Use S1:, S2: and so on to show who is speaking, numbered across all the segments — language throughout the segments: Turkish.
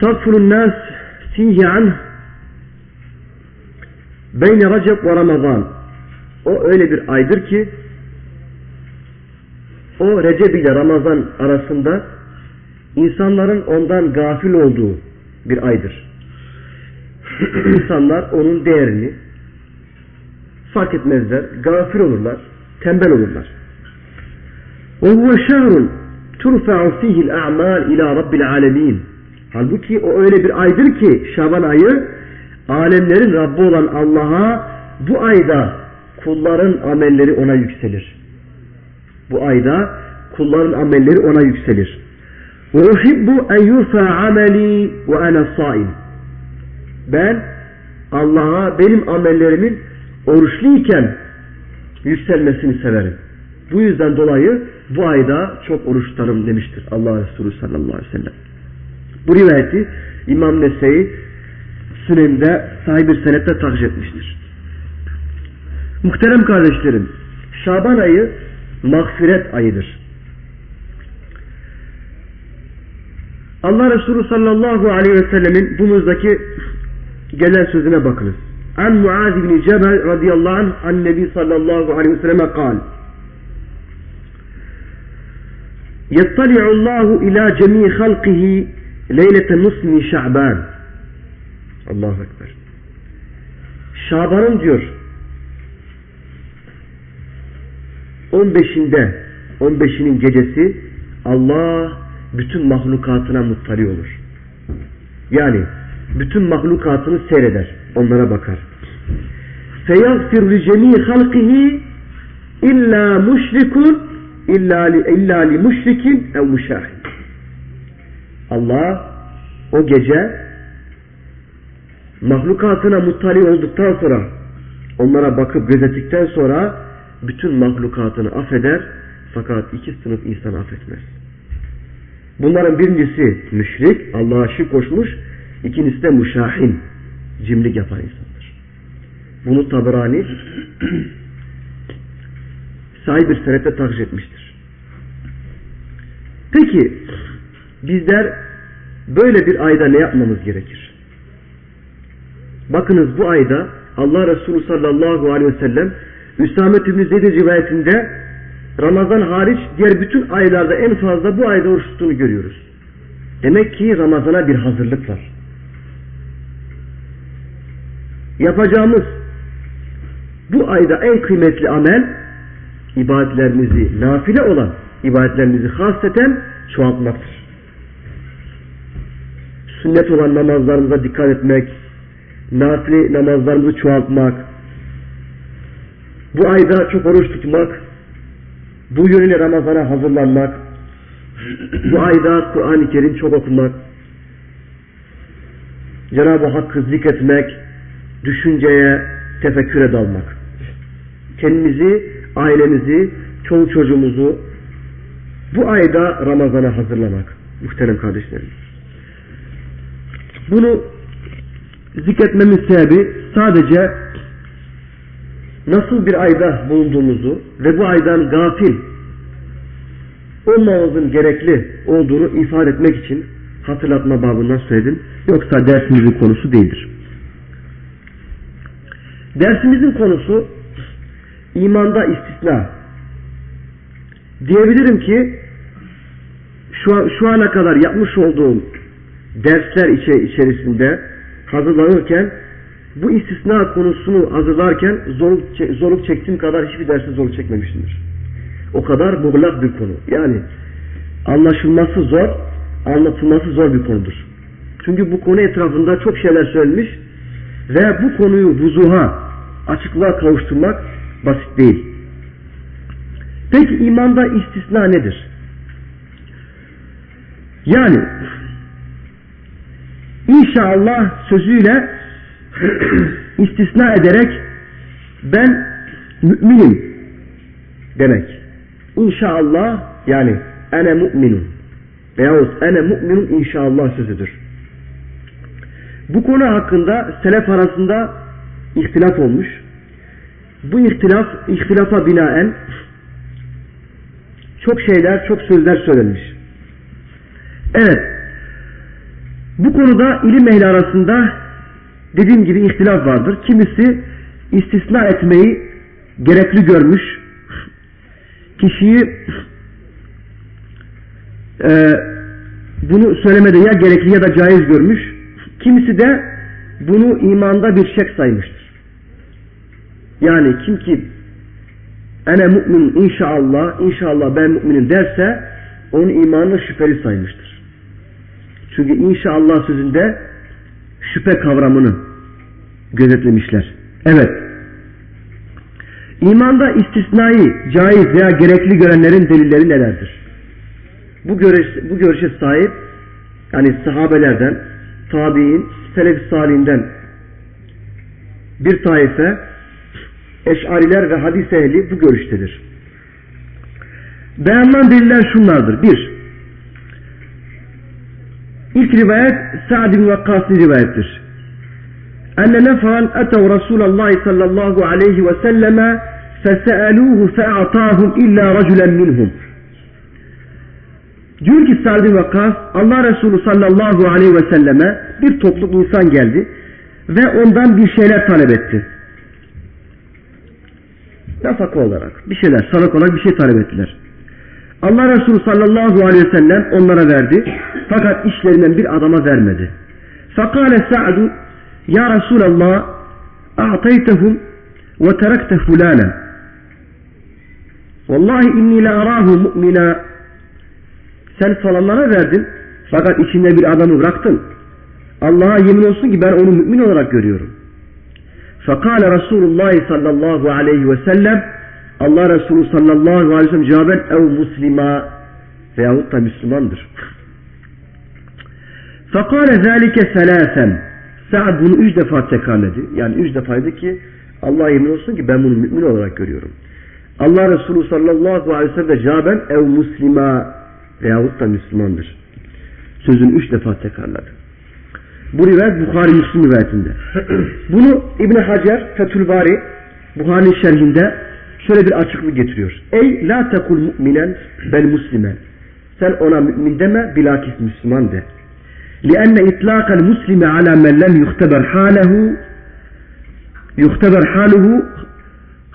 S1: tagfurun nas fihi anh beyne Recep ve Ramazan. O öyle bir aydır ki o Recep ile Ramazan arasında insanların ondan gafil olduğu bir aydır. İnsanlar onun değerini fark etmezler, gafil olurlar, tembel olurlar. وَهُوَ شَهْرٌ تُرْفَعُ فِيهِ الْاَعْمَالِ اِلٰى رَبِّ الْعَالَمِينَ Halbuki o öyle bir aydır ki Şaban ayı alemlerin Rabbi olan Allah'a bu ayda kulların amelleri ona yükselir. Bu ayda kulların amelleri ona yükselir. وَاُحِبُّ اَنْ يُرْفَى عَمَلِي وَاَنَا الصَّائِمِ Ben Allah'a benim amellerimin oruçluyken yükselmesini severim. Bu yüzden dolayı bu ayda çok oruç tutarım demiştir Allah Resulü sallallahu aleyhi ve sellem. Bu rivayeti İmam Nese'yi Sünen'de sahip bir senette takip etmiştir. Muhterem kardeşlerim, Şaban ayı mağfiret ayıdır. Allah Resulü sallallahu aleyhi ve sellemin bu muzdaki gelen sözüne bakınız. An Muaz bin Cebel radıyallahu anh an Nebi sallallahu aleyhi ve selleme kal. يطلع الله إلى جميع خلقه ليلة نصف من شعبان Allahu Ekber. Şaban'ın diyor 15'inde 15'inin gecesi Allah bütün mahlukatına muttali olur. Yani bütün mahlukatını seyreder. Onlara bakar. Feyagfir li cemii halkihi illa müşrikun illa li, illa Allah o gece mahlukatına muttali olduktan sonra onlara bakıp gözettikten sonra bütün mahlukatını affeder fakat iki sınıf insan affetmez. Bunların birincisi müşrik, Allah'a şirk koşmuş, ikincisi de müşahin, cimrik yapan insandır. Bunu Taberani sahip bir senette takip etmiştir. Peki bizler böyle bir ayda ne yapmamız gerekir? Bakınız bu ayda Allah Resulü sallallahu aleyhi ve sellem Üsamet İbni Zeyd rivayetinde Ramazan hariç diğer bütün aylarda en fazla bu ayda oruç tuttuğunu görüyoruz. Demek ki Ramazan'a bir hazırlık var. Yapacağımız bu ayda en kıymetli amel ibadetlerimizi nafile olan ibadetlerimizi hasreten çoğaltmaktır. Sünnet olan namazlarımıza dikkat etmek, nafile namazlarımızı çoğaltmak, bu ayda çok oruç tutmak, bu yönüyle Ramazan'a hazırlanmak, bu ayda Kur'an-ı Kerim çok okumak, Cenab-ı Hakk'ı zikretmek, düşünceye, tefekküre dalmak. Kendimizi, ailemizi, çoluk çocuğumuzu bu ayda Ramazan'a hazırlamak. Muhterem kardeşlerim. Bunu zikretmemin sebebi sadece nasıl bir ayda bulunduğumuzu ve bu aydan gafil olmamızın gerekli olduğunu ifade etmek için hatırlatma babından söyledim. Yoksa dersimizin konusu değildir. Dersimizin konusu imanda istisna. Diyebilirim ki şu, şu ana kadar yapmış olduğum dersler içerisinde hazırlanırken bu istisna konusunu hazırlarken zorluk, zorluk çektiğim kadar hiçbir derste zorluk çekmemişimdir. O kadar muğlak bir konu. Yani anlaşılması zor, anlatılması zor bir konudur. Çünkü bu konu etrafında çok şeyler söylenmiş ve bu konuyu vuzuha, açıklığa kavuşturmak basit değil. Peki imanda istisna nedir? Yani inşallah sözüyle istisna ederek ben müminim demek. İnşallah yani ene mu'minun veyahut ene mu'minun inşallah sözüdür. Bu konu hakkında selef arasında ihtilaf olmuş. Bu ihtilaf, ihtilafa binaen çok şeyler, çok sözler söylenmiş. Evet, Bu konuda ilim ehli arasında dediğim gibi ihtilaf vardır. Kimisi istisna etmeyi gerekli görmüş. Kişiyi e, bunu söylemede ya gerekli ya da caiz görmüş. Kimisi de bunu imanda bir şek saymıştır. Yani kim ki ene mümin inşallah inşallah ben müminim derse onun imanını şüpheli saymıştır. Çünkü inşallah sözünde şüphe kavramını gözetlemişler. Evet. İmanda istisnai, caiz veya gerekli görenlerin delilleri nelerdir? Bu, görüş, bu görüşe sahip yani sahabelerden, tabi'in, selef salihinden bir taife eşariler ve hadis ehli bu görüştedir. Beyanlanan deliller şunlardır. Bir, İlk rivayet Sa'd bin Vakkas'ın rivayettir. Enne neferan etev Resulallah sallallahu aleyhi ve selleme fese'eluhu fe'atahum illa raculen minhum. Diyor ki Sa'd bin Vakkas Allah Resulü sallallahu aleyhi ve selleme bir topluluk insan geldi ve ondan bir şeyler talep etti. Nafaka olarak bir şeyler, salak olarak bir şey talep ettiler. Allah Resulü sallallahu aleyhi ve sellem onlara verdi. Fakat işlerinden bir adama vermedi. Fakale Sa'du Ya Resulallah a'taytehum ve terekte fulana. Vallahi inni la arahu mu'mina. Sen falanlara verdin. Fakat içinde bir adamı bıraktın. Allah'a yemin olsun ki ben onu mümin olarak görüyorum. Fakale Resulullah sallallahu aleyhi ve sellem Allah Resulü sallallahu aleyhi ve sellem cevaben ev muslima veyahut da Müslümandır. Fakale zâlike selâsen Sa'd bunu üç defa tekrarladı. Yani üç defaydı ki Allah yemin olsun ki ben bunu mümin olarak görüyorum. Allah Resulü sallallahu aleyhi ve sellem cevaben ev muslima veyahut da Müslümandır. Sözünü üç defa tekrarladı. Bu rivayet Bukhari Müslim rivayetinde. Bunu İbn Hacer Fethülbari Bukhari'nin şerhinde şöyle bir açıklık getiriyor. Ey la tekul mu'minen bel muslimen. Sen ona mümin deme bilakis Müslüman de. لأن إطلاق المسلم على من لم يختبر حاله يختبر حاله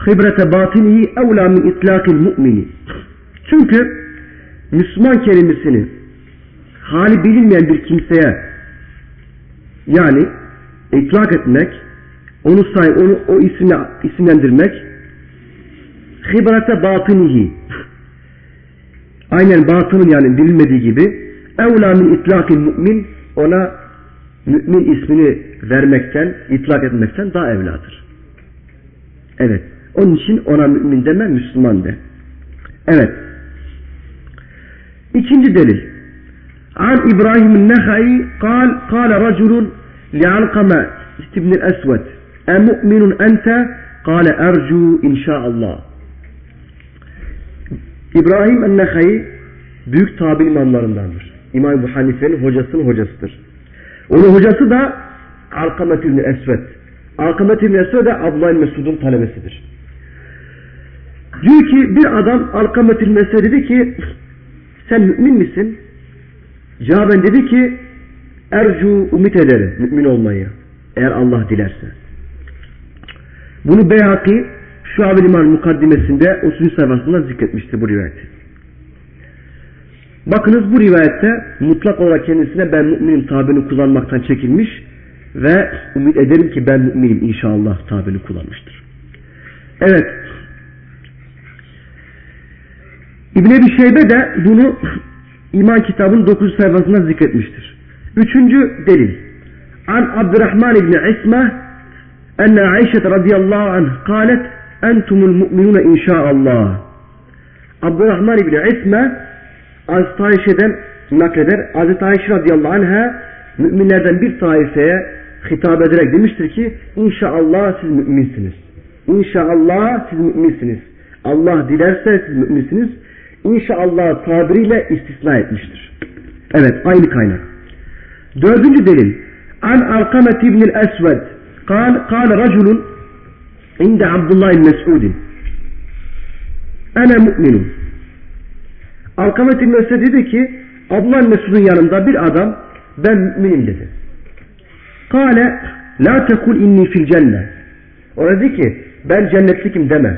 S1: خبرة باطنه أولى من إطلاق المؤمن. Çünkü Müslüman kelimesini hali bilinmeyen bir kimseye yani itlak etmek, onu say, onu o isimle isimlendirmek, hibrate batinihi aynen batının yani bilinmediği gibi evla min itlakil mümin ona mümin ismini vermekten, itlak etmekten daha evladır. Evet. Onun için ona mümin deme, Müslüman de. Evet. İkinci delil. An İbrahim Nehai kal kal raculun li'alkame ibn-i esved e mu'minun ente kale ercu inşaallah. İbrahim Ennehai büyük tabi imamlarındandır. İmam Hanife'nin hocasının hocasıdır. Onun hocası da Alkamet İbni Esved. Alkamet İbni Esved de Abdullah Mesud'un talebesidir. Diyor ki bir adam Alkamet İbni Esved dedi ki sen mümin misin? Cevaben dedi ki ercu umut ederim mümin olmayı. Eğer Allah dilerse. Bunu Beyhaki Şuab-ı İman mukaddimesinde 30. sayfasında zikretmiştir bu rivayeti. Bakınız bu rivayette mutlak olarak kendisine ben müminim tabirini kullanmaktan çekilmiş ve umut ederim ki ben müminim inşallah tabirini kullanmıştır. Evet. İbn Ebi Şeybe de bunu iman kitabının 9. sayfasında zikretmiştir. Üçüncü delil. An Abdurrahman İbni İsme enne Ayşe radıyallahu anh kalet entumul mu'minune inşaallah. Abdurrahman İbni İsme Hazreti Ayşe'den nakleder. Hazreti Ayşe radıyallahu anh'a müminlerden bir taifeye hitap ederek demiştir ki inşallah siz müminsiniz. İnşallah siz müminsiniz. Allah dilerse siz müminsiniz. İnşallah tabiriyle istisna etmiştir. Evet aynı kaynak. Dördüncü delil. An Arkamet İbnil Esved. Kal, kal raculun inde Abdullah bin Mes'ud ene mu'minum Alkamet bin dedi ki Abdullah Mes'ud'un yanında bir adam ben müminim dedi. Kale la tekul inni fil cennet. O dedi ki ben cennetlikim deme.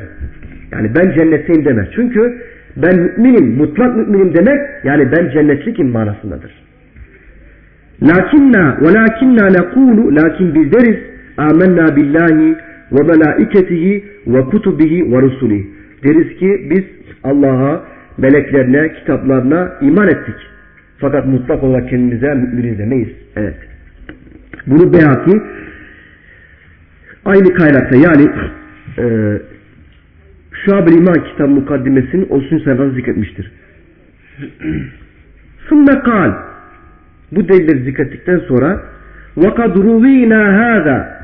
S1: Yani ben cennetteyim deme. Çünkü ben müminim, mutlak müminim demek yani ben cennetlikim manasındadır. Lakinna ve lakinna nekulu lakin biz deriz amennâ billahi ve melaiketihi ve kutubihi ve rusulihi. Deriz ki biz Allah'a, meleklerine, kitaplarına iman ettik. Fakat mutlak olarak kendimize müminiz demeyiz. Evet. Bunu Beyhaki aynı kaynakta yani e, Şuab-ı İman kitabı mukaddimesinin 30. sayfasını zikretmiştir. Sümme kal bu delilleri zikrettikten sonra وَقَدْ رُوِينَا هَذَا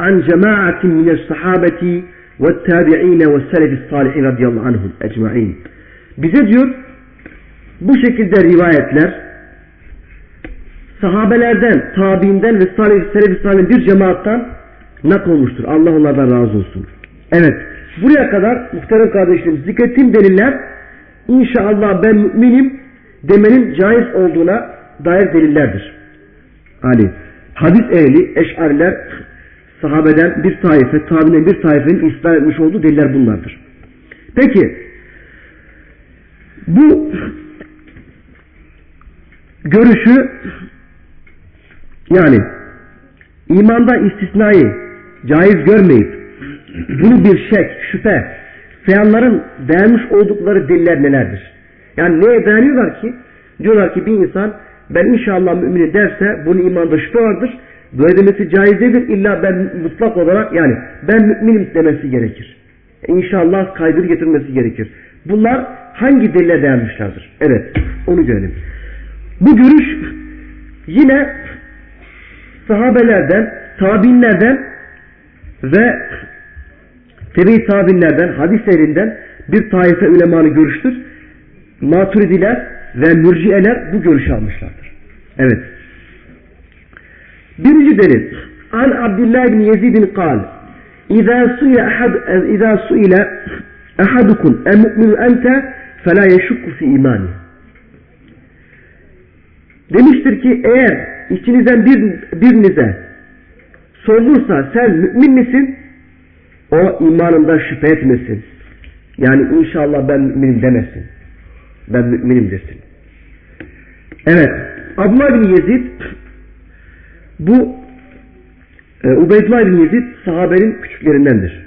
S1: عن جماعة من الصحابة والتابعين والسلف الصالحين radıyallahu anhum ecmaîn. Bize diyor bu şekilde rivayetler sahabelerden, tabiinden ve salih, selef salih bir cemaattan nak olmuştur. Allah onlardan razı olsun. Evet. Buraya kadar muhterem kardeşlerim zikrettiğim deliller inşallah ben müminim demenin caiz olduğuna dair delillerdir. Ali. Hadis ehli, eşariler sahabeden bir taife, tabi'den bir taifenin ispat etmiş olduğu deliller bunlardır. Peki bu görüşü yani imanda istisnayı caiz görmeyip bunu bir şek, şüphe feyanların beğenmiş oldukları deliller nelerdir? Yani neye dayanıyorlar ki? Diyorlar ki bir insan ben inşallah müminim derse bunun imanda şüphe vardır. Böyle demesi caiz değildir. İlla ben mutlak olarak yani ben müminim demesi gerekir. İnşallah kaydını getirmesi gerekir. Bunlar hangi delile dayanmışlardır? Evet. Onu görelim. Bu görüş yine sahabelerden, tabinlerden ve tebe tabinlerden, hadis ehlinden bir taife ulemanı görüştür. Maturidiler ve mürciyeler bu görüşü almışlardır. Evet. Birinci delil. An Abdullah bin Yezid'in kal. İzâ suya ahad, İzâ suile ahadukum emu'minu ente felâ yeşukku fi imani. Demiştir ki eğer içinizden bir, birinize sorulursa sen mümin misin? O imanında şüphe etmesin. Yani inşallah ben müminim demesin. Ben müminim desin. Evet. Abdullah bin Yezid bu e, Ubeydullah bin Yezid sahabenin küçüklerindendir.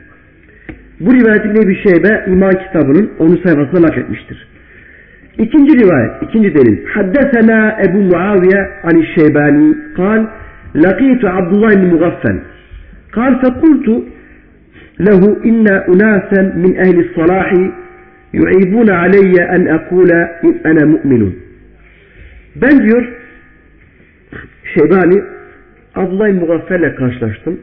S1: Bu rivayeti bir Şeybe iman kitabının 10. sayfasına nakletmiştir. İkinci rivayet, ikinci delil. Haddesena Ebu Muaviye ani Şeybani kal laqitu Abdullah bin Mugaffel kal fekultu lehu inna unasen min ehli salahi yu'ibuna aleyye en ekule in ana mu'minun. Ben diyor Şeybani Abdullah Mugaffer'le karşılaştım.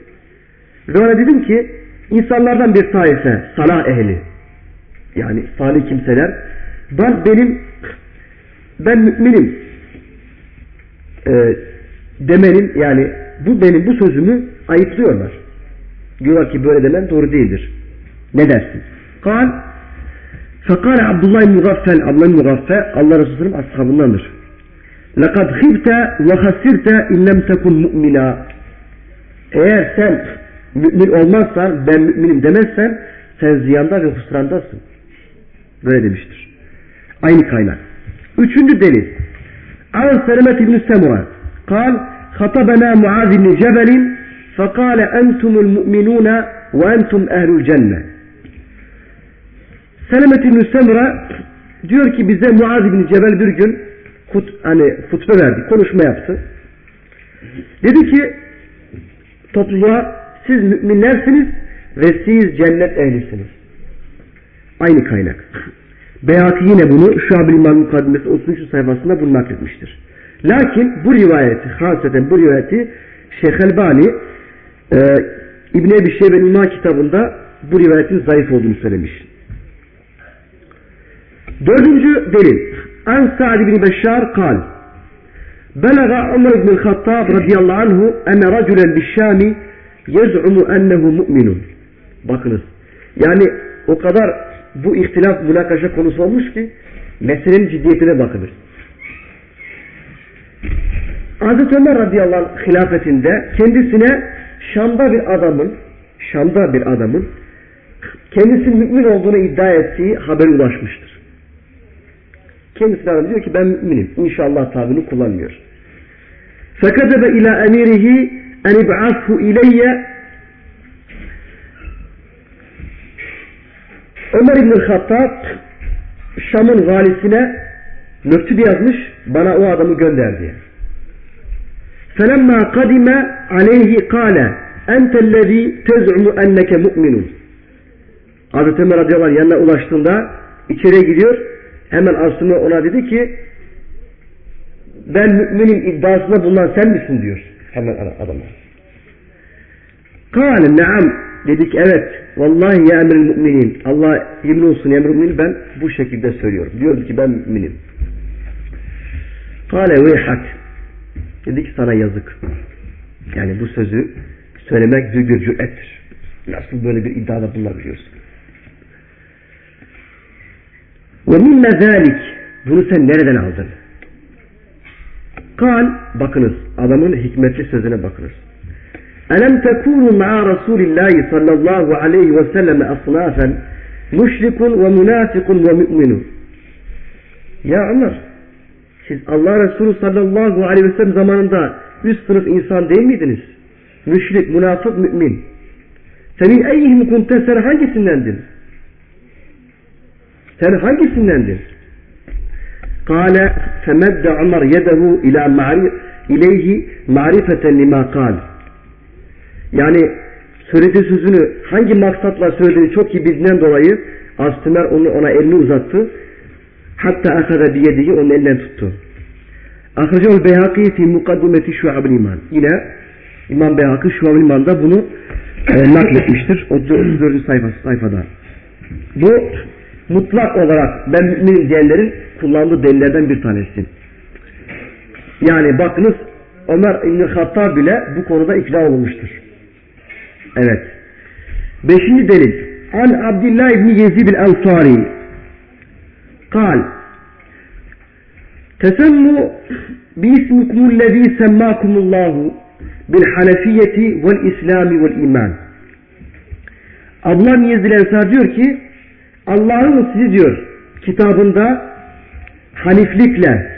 S1: Ve ona dedim ki insanlardan bir taife, salah ehli yani salih kimseler ben benim ben müminim e, demenin yani bu benim bu sözümü ayıplıyorlar. Diyorlar ki böyle demen doğru değildir. Ne dersin? Kal Fekale Abdullah Mugaffel Abdullah Mugaffel Allah Resulü'nün ashabındandır. لَقَدْ خِبْتَ وَخَسِرْتَ اِنْ لَمْ تَكُنْ مُؤْمِنًا Eğer sen mümin olmazsan, ben müminim demezsen, sen ziyanda ve husrandasın. Böyle demiştir. Aynı kaynak. Üçüncü delil. An Selemet İbn-i Semura قال خطبنا معاذ بن جبل فقال أنتم المؤمنون وأنتم أهل الجنة Selemet İbn-i Semura diyor ki bize Muaz İbn Cebel bir gün hut, hani hutbe verdi, konuşma yaptı. Dedi ki topluluğa siz müminlersiniz ve siz cennet ehlisiniz. Aynı kaynak. Beyhaki yine bunu Şuab-ı İmam Mukaddimesi 33. sayfasında bunu nakletmiştir. Lakin bu rivayeti, hasreten bu rivayeti Şeyh Elbani e, İbn-i Ebi Şeybe'nin İman kitabında bu rivayetin zayıf olduğunu söylemiş. Dördüncü delil. An Sa'd bin Beşşar kal. Belaga Ömer bin Hattab radıyallahu anhu enne raculen bişşami yez'umu ennehu mu'minun. Bakınız. Yani o kadar bu ihtilaf münakaşa konusu olmuş ki meselenin ciddiyetine bakılır. Hazreti Ömer radıyallahu anh hilafetinde kendisine Şam'da bir adamın Şam'da bir adamın kendisinin mümin olduğunu iddia ettiği haberi ulaşmıştır. Kendisine adam diyor ki ben müminim. İnşallah tabini kullanmıyor. Fekadebe ila emirihi en ib'athu ileyye Ömer İbn-i Hattab Şam'ın valisine mektup yazmış bana o adamı gönder diye. فَلَمَّا قَدِمَ عَلَيْهِ قَالَ اَنْتَ الَّذ۪ي تَزْعُمُ اَنَّكَ مُؤْمِنٌ Hazreti Ömer radıyallahu anh yanına ulaştığında içeriye gidiyor. Hemen aslında ona dedi ki ben müminin iddiasında bulunan sen misin diyor. Hemen adama. Kâle ne'am dedik evet vallahi ya emril müminin Allah yemin olsun ya emril müminin ben bu şekilde söylüyorum. Diyordu ki ben müminim. Kâle veyhak dedi ki sana yazık. Yani bu sözü söylemek büyük bir cürettir. Nasıl böyle bir iddiada bulunabiliyorsun? Ve minne zâlik bunu sen nereden aldın? Kal bakınız adamın hikmetli sözüne bakınız. Elem tekunu ma'a Resulillahi sallallahu aleyhi ve sellem asnafen müşrikun ve münafikun ve müminun. Ya Ömer siz Allah Resulü sallallahu aleyhi ve sellem zamanında üst sınıf insan değil miydiniz? Müşrik, münafık, mümin. Senin eyyihim kunte sen hangisindendin? Sen hangisindendin? Kale femedde Ömer yedehu ila ma'rif ileyhi ma'rifeten lima kal. Yani söylediği sözünü hangi maksatla söylediğini çok iyi bildiğinden dolayı Astımer onu ona elini uzattı. Hatta akada biyediği onun elinden tuttu. Ahrecel Beyhaki fi mukaddimeti şuab iman. Yine İmam Beyhaki şuab imanda bunu e, nakletmiştir. 34. sayfası, sayfada. Bu mutlak olarak ben müminim diyenlerin kullandığı delillerden bir tanesi. Yani bakınız Ömer İbn-i bile bu konuda ikna olmuştur. Evet. Beşinci delil. An Abdullah İbni Yezid el-Ansari kal tesemmu biismikumullezî semmâkumullâhu bilhanefiyyeti vel islami vel iman. Abdullah İbni Yezid el-Ansari diyor ki Allah'ın sizi diyor kitabında haniflikle,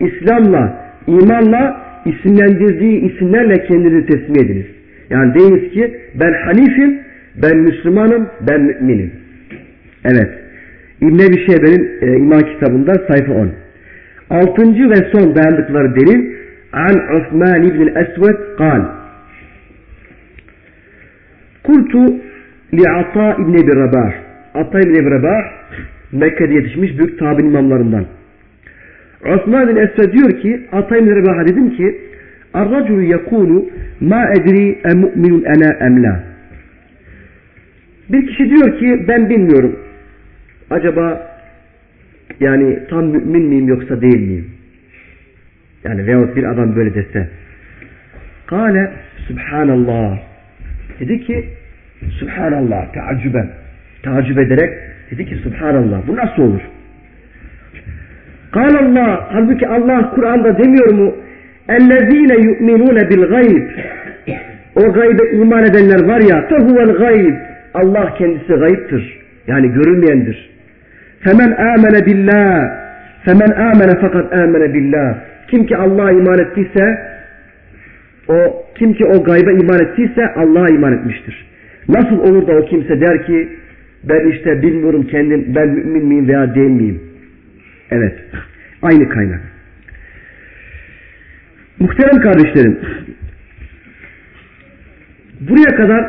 S1: İslam'la, imanla isimlendirdiği isimlerle kendinizi teslim ediniz. Yani deyiniz ki ben hanifim, ben Müslümanım, ben müminim. Evet. İbn Ebi Şeybe'nin e, iman kitabında sayfa 10. Altıncı ve son dayandıkları delil An Osman İbn Esved kal Kultu li Ata İbn Ebi Rabah Ata İbn Ebi Rabah Mekke'de yetişmiş büyük tabi imamlarından. Osman bin Esved diyor ki Ata İbn Rabah'a dedim ki Ar-raculu ma edri e mu'minun ana emla. Bir kişi diyor ki ben bilmiyorum. Acaba yani tam mümin miyim yoksa değil miyim? Yani veyahut bir adam böyle dese. Kale Subhanallah. Dedi ki Subhanallah teaccüben. Teaccüp ederek dedi ki Subhanallah. Bu nasıl olur? Kale Allah. Halbuki Allah Kur'an'da demiyor mu? اَلَّذ۪ينَ يُؤْمِنُونَ بِالْغَيْبِ O gaybe iman edenler var ya فَهُوَ الْغَيْبِ Allah kendisi gayiptir. Yani görülmeyendir. فَمَنْ آمَنَ بِاللّٰهِ فَمَنْ آمَنَ fakat آمَنَ billah. Kim ki Allah'a iman ettiyse o kim ki o gaybe iman ettiyse Allah'a iman etmiştir. Nasıl olur da o kimse der ki ben işte bilmiyorum kendim ben mümin miyim veya değil miyim? Evet. Aynı kaynak. Muhterem kardeşlerim, buraya kadar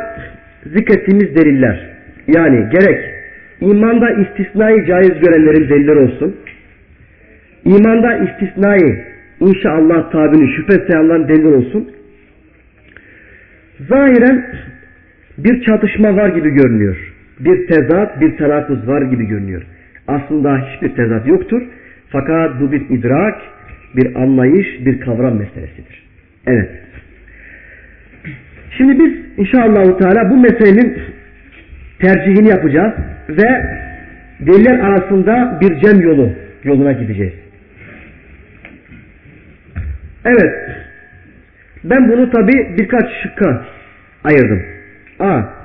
S1: zikrettiğimiz deliller, yani gerek imanda istisnai caiz görenlerin delilleri olsun, imanda istisnai inşallah tabini şüphe sayanların delilleri olsun, zahiren bir çatışma var gibi görünüyor. Bir tezat, bir tenakuz var gibi görünüyor. Aslında hiçbir tezat yoktur. Fakat bu bir idrak, bir anlayış, bir kavram meselesidir. Evet. Şimdi biz inşallah Teala bu meselenin tercihini yapacağız ve deliller arasında bir cem yolu yoluna gideceğiz. Evet. Ben bunu tabi birkaç şıkka ayırdım. A.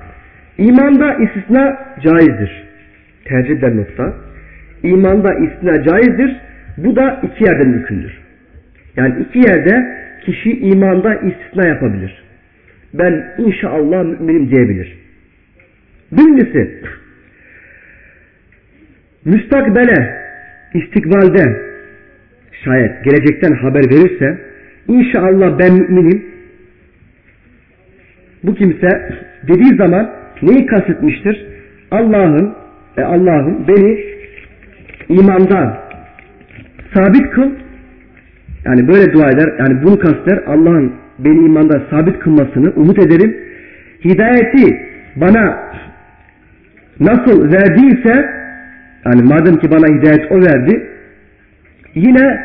S1: İmanda istisna caizdir. Tercih edilen nokta. İmanda istisna caizdir. Bu da iki yerde mümkündür. Yani iki yerde kişi imanda istisna yapabilir. Ben inşallah müminim diyebilir. Birincisi müstakbele istikbalde şayet gelecekten haber verirse inşallah ben müminim bu kimse dediği zaman neyi kastetmiştir? Allah'ın e Allah'ım beni imandan sabit kıl. Yani böyle dua eder yani bunu kasteder. Allah'ın beni imanda sabit kılmasını umut ederim. Hidayeti bana nasıl verdiyse yani madem ki bana hidayet o verdi yine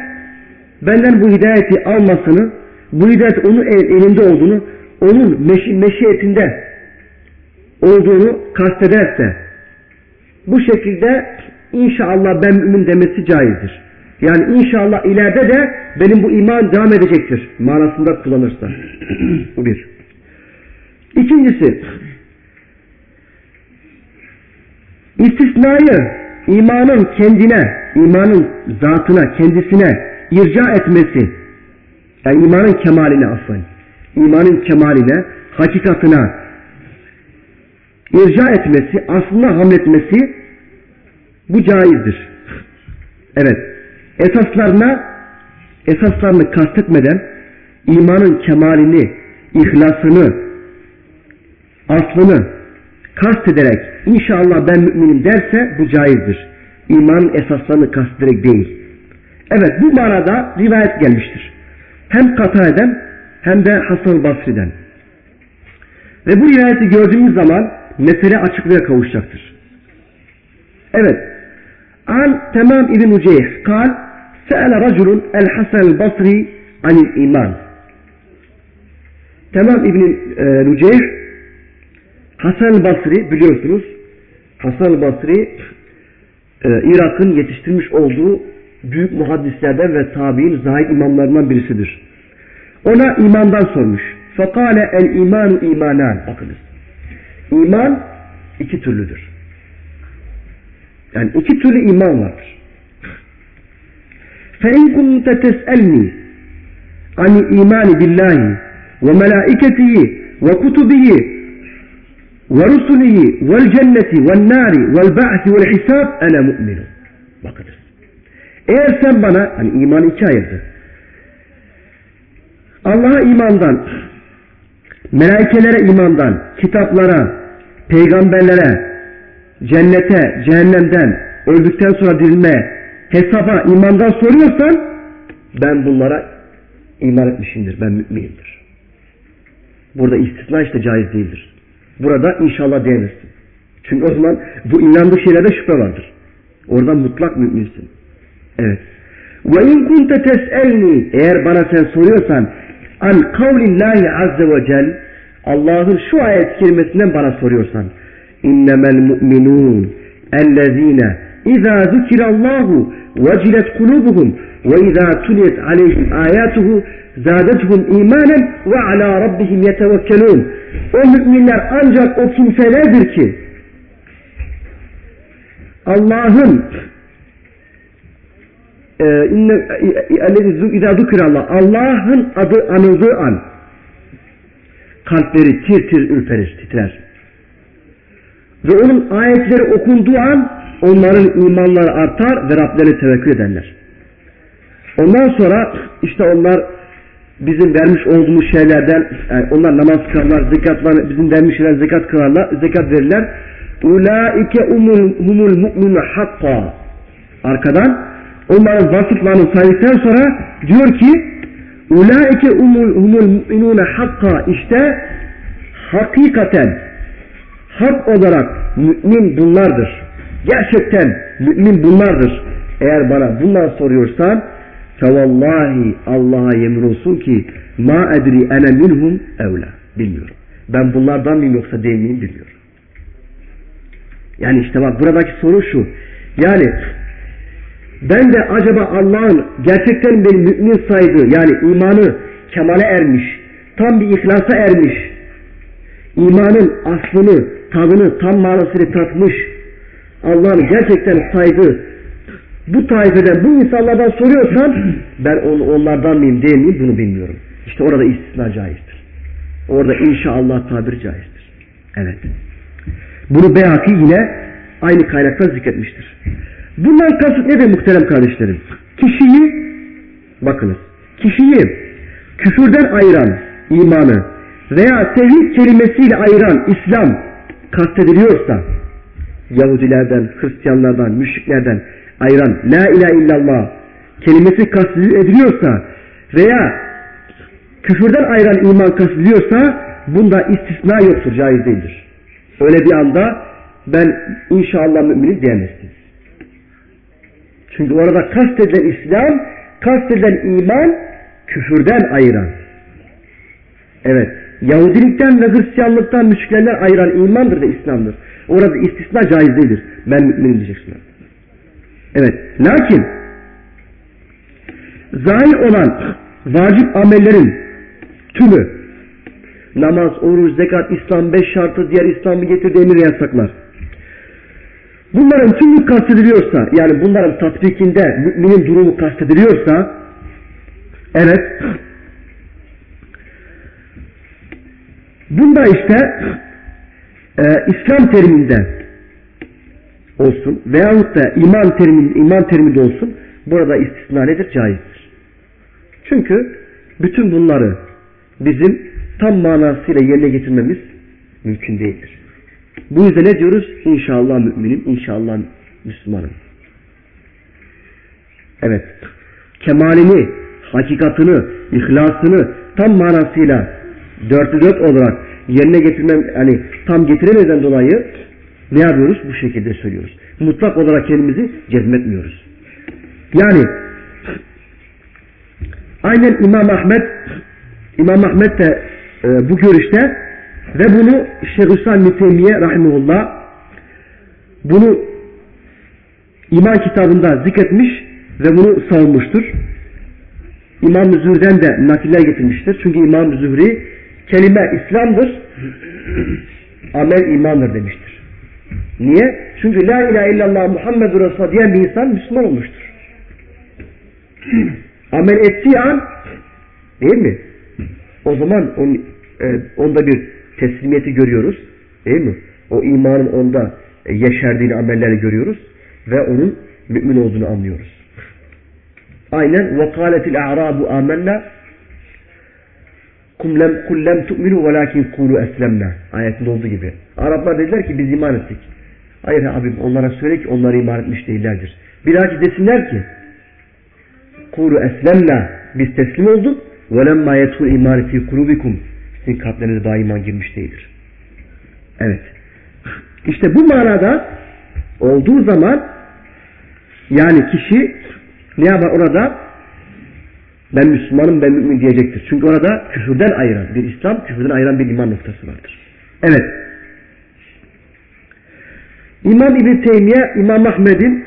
S1: benden bu hidayeti almasını bu hidayet onun elinde olduğunu onun meşi, meşiyetinde olduğunu kastederse bu şekilde inşallah ben mümin demesi caizdir. Yani inşallah ileride de benim bu iman devam edecektir manasında kullanırsa. bu bir. İkincisi istisnayı imanın kendine, imanın zatına, kendisine irca etmesi yani imanın kemaline afan imanın kemaline, hakikatına irca etmesi, aslına hamletmesi bu caizdir. Evet. Esaslarına esaslarını kastetmeden imanın kemalini, ihlasını, aslını kastederek inşallah ben müminim derse bu caizdir. İmanın esaslarını kastederek değil. Evet bu manada rivayet gelmiştir. Hem Katade'den hem de Hasan Basri'den. Ve bu rivayeti gördüğümüz zaman mesele açıklığa kavuşacaktır. Evet. An Tamam İbn Uceyh kal Se'ele raculun el Hasan Basri anil iman. Tamam İbn Uceyh Hasan Basri biliyorsunuz Hasan Basri e, Irak'ın yetiştirmiş olduğu büyük muhaddislerden ve tabi'in zahid imamlarından birisidir. Ona imandan sormuş. Fakale el imanu imanan. Bakınız. İman iki türlüdür. Yani iki türlü iman vardır. فَاِنْ كُنْتَ تَسْأَلْنِي عَنِ الْاِيمَانِ بِاللّٰهِ وَمَلَائِكَتِهِ وَكُتُبِهِ وَرُسُلِهِ وَالْجَنَّةِ وَالنَّارِ وَالْبَعْثِ وَالْحِسَابِ اَنَا مُؤْمِنٌ Bakınız. Eğer sen bana, hani iman iki ayırdı. Allah'a imandan, melaikelere imandan, kitaplara, peygamberlere, cennete, cehennemden, öldükten sonra dirilme, hesaba, imandan soruyorsan ben bunlara iman etmişimdir, ben müminimdir. Burada istisna işte caiz değildir. Burada inşallah diyemezsin. Çünkü o zaman bu inandığı şeylerde şüphe vardır. Oradan mutlak müminsin. Evet. Ve in kunte tes'elni eğer bana sen soruyorsan an kavlillahi azze ve cel Allah'ın şu ayet kelimesinden bana soruyorsan innemel mu'minun ellezine izâ zükirallahu vecilet kulubuhum ve izâ tuliyet aleyhim ayatuhu zâdethum imanen ve alâ rabbihim yetevekkelûn. O müminler ancak o kimselerdir ki Allah'ın Allah Allah'ın adı anıldığı an kalpleri tir tir ürperir, titrer. Ve onun ayetleri okunduğu an onların imanları artar ve Rablerine tevekkül ederler. Ondan sonra işte onlar bizim vermiş olduğumuz şeylerden yani onlar namaz kılarlar, zekatlar, bizim vermiş şeyler zekat kılarlar, zekat verirler. Ulaike umul humul mu'minu hakka. Arkadan onların vasıflarını saydıktan sonra diyor ki Ulaike umul humul mu'minune hakka işte hakikaten hak olarak mümin bunlardır. Gerçekten mümin bunlardır. Eğer bana bunlar soruyorsan fevallahi Allah'a yemin olsun ki ma edri ene minhum evla. Bilmiyorum. Ben bunlardan mıyım yoksa değil miyim bilmiyorum. Yani işte bak buradaki soru şu. Yani ben de acaba Allah'ın gerçekten beni mümin saydığı yani imanı kemale ermiş, tam bir ihlasa ermiş, imanın aslını, tadını tam manasıyla tatmış, Allah'ın gerçekten saydığı bu taifeden, bu insanlardan soruyorsan ben onlardan mıyım değil miyim bunu bilmiyorum. İşte orada istisna caizdir. Orada inşallah tabir caizdir. Evet. Bunu Beyhaki yine aynı kaynaktan zikretmiştir. Bundan kasıt nedir muhterem kardeşlerim? Kişiyi bakınız kişiyi küfürden ayıran imanı veya tevhid kelimesiyle ayıran İslam kastediliyorsa Yahudilerden, Hristiyanlardan, müşriklerden ayıran La ilahe illallah kelimesi kastediliyorsa veya küfürden ayıran iman kastediliyorsa bunda istisna yoktur, caiz değildir. Öyle bir anda ben inşallah müminim diyemezsiniz. Çünkü orada kastedilen İslam, kastedilen iman küfürden ayıran. Evet. Yahudilikten ve Hristiyanlıktan, müşriklerden ayıran imandır da İslam'dır. Orada istisna caiz değildir. Ben müminim diyeceksin. Evet. Lakin zahir olan vacip amellerin tümü namaz, oruç, zekat, İslam beş şartı, diğer İslam'ı getirdiği emir yasaklar. Bunların tümü kastediliyorsa, yani bunların tatbikinde müminin durumu kastediliyorsa, evet, bunda işte e, İslam teriminde olsun veyahut da iman teriminde, iman teriminde olsun, burada istisna nedir? Caizdir. Çünkü bütün bunları bizim tam manasıyla yerine getirmemiz mümkün değildir. Bu yüzden ne diyoruz? İnşallah müminim, inşallah Müslümanım. Evet. Kemalini, hakikatını, ihlasını tam manasıyla dörtlü dört olarak yerine getirmem, yani tam getiremeden dolayı ne yapıyoruz? Bu şekilde söylüyoruz. Mutlak olarak kendimizi cezmetmiyoruz. Yani aynen İmam Ahmet İmam Ahmet de e, bu görüşte ve bunu Şeyhülislam Müteymiye Rahimullah bunu iman kitabında zikretmiş ve bunu savunmuştur. İmam Zühri'den de nakiller getirmiştir. Çünkü İmam Zühri kelime İslam'dır, amel imandır demiştir. Niye? Çünkü La ilahe illallah Muhammedur Resulullah diyen bir insan Müslüman olmuştur. amel ettiği an değil mi? O zaman on, e, onda bir teslimiyeti görüyoruz. Değil mi? O imanın onda e, yeşerdiğini amelleri görüyoruz ve onun mümin olduğunu anlıyoruz. Aynen وَقَالَتِ الْاَعْرَابُ آمَنَّا kullem kullem tu'minu velakin kulu eslemna ayetinde olduğu gibi. Araplar dediler ki biz iman ettik. Hayır abim onlara söyle ki onlar iman etmiş değillerdir. Bilakis desinler ki kulu eslemna biz teslim olduk velemma yetul iman fi kulubikum sizin kalplerinize daha girmiş değildir. Evet. İşte bu manada olduğu zaman yani kişi ne yapar orada? Ben Müslümanım, ben mümin diyecektir. Çünkü orada küfürden ayıran bir İslam, küfürden ayıran bir iman noktası vardır. Evet. İmam İbn Teymiye, İmam Ahmed'in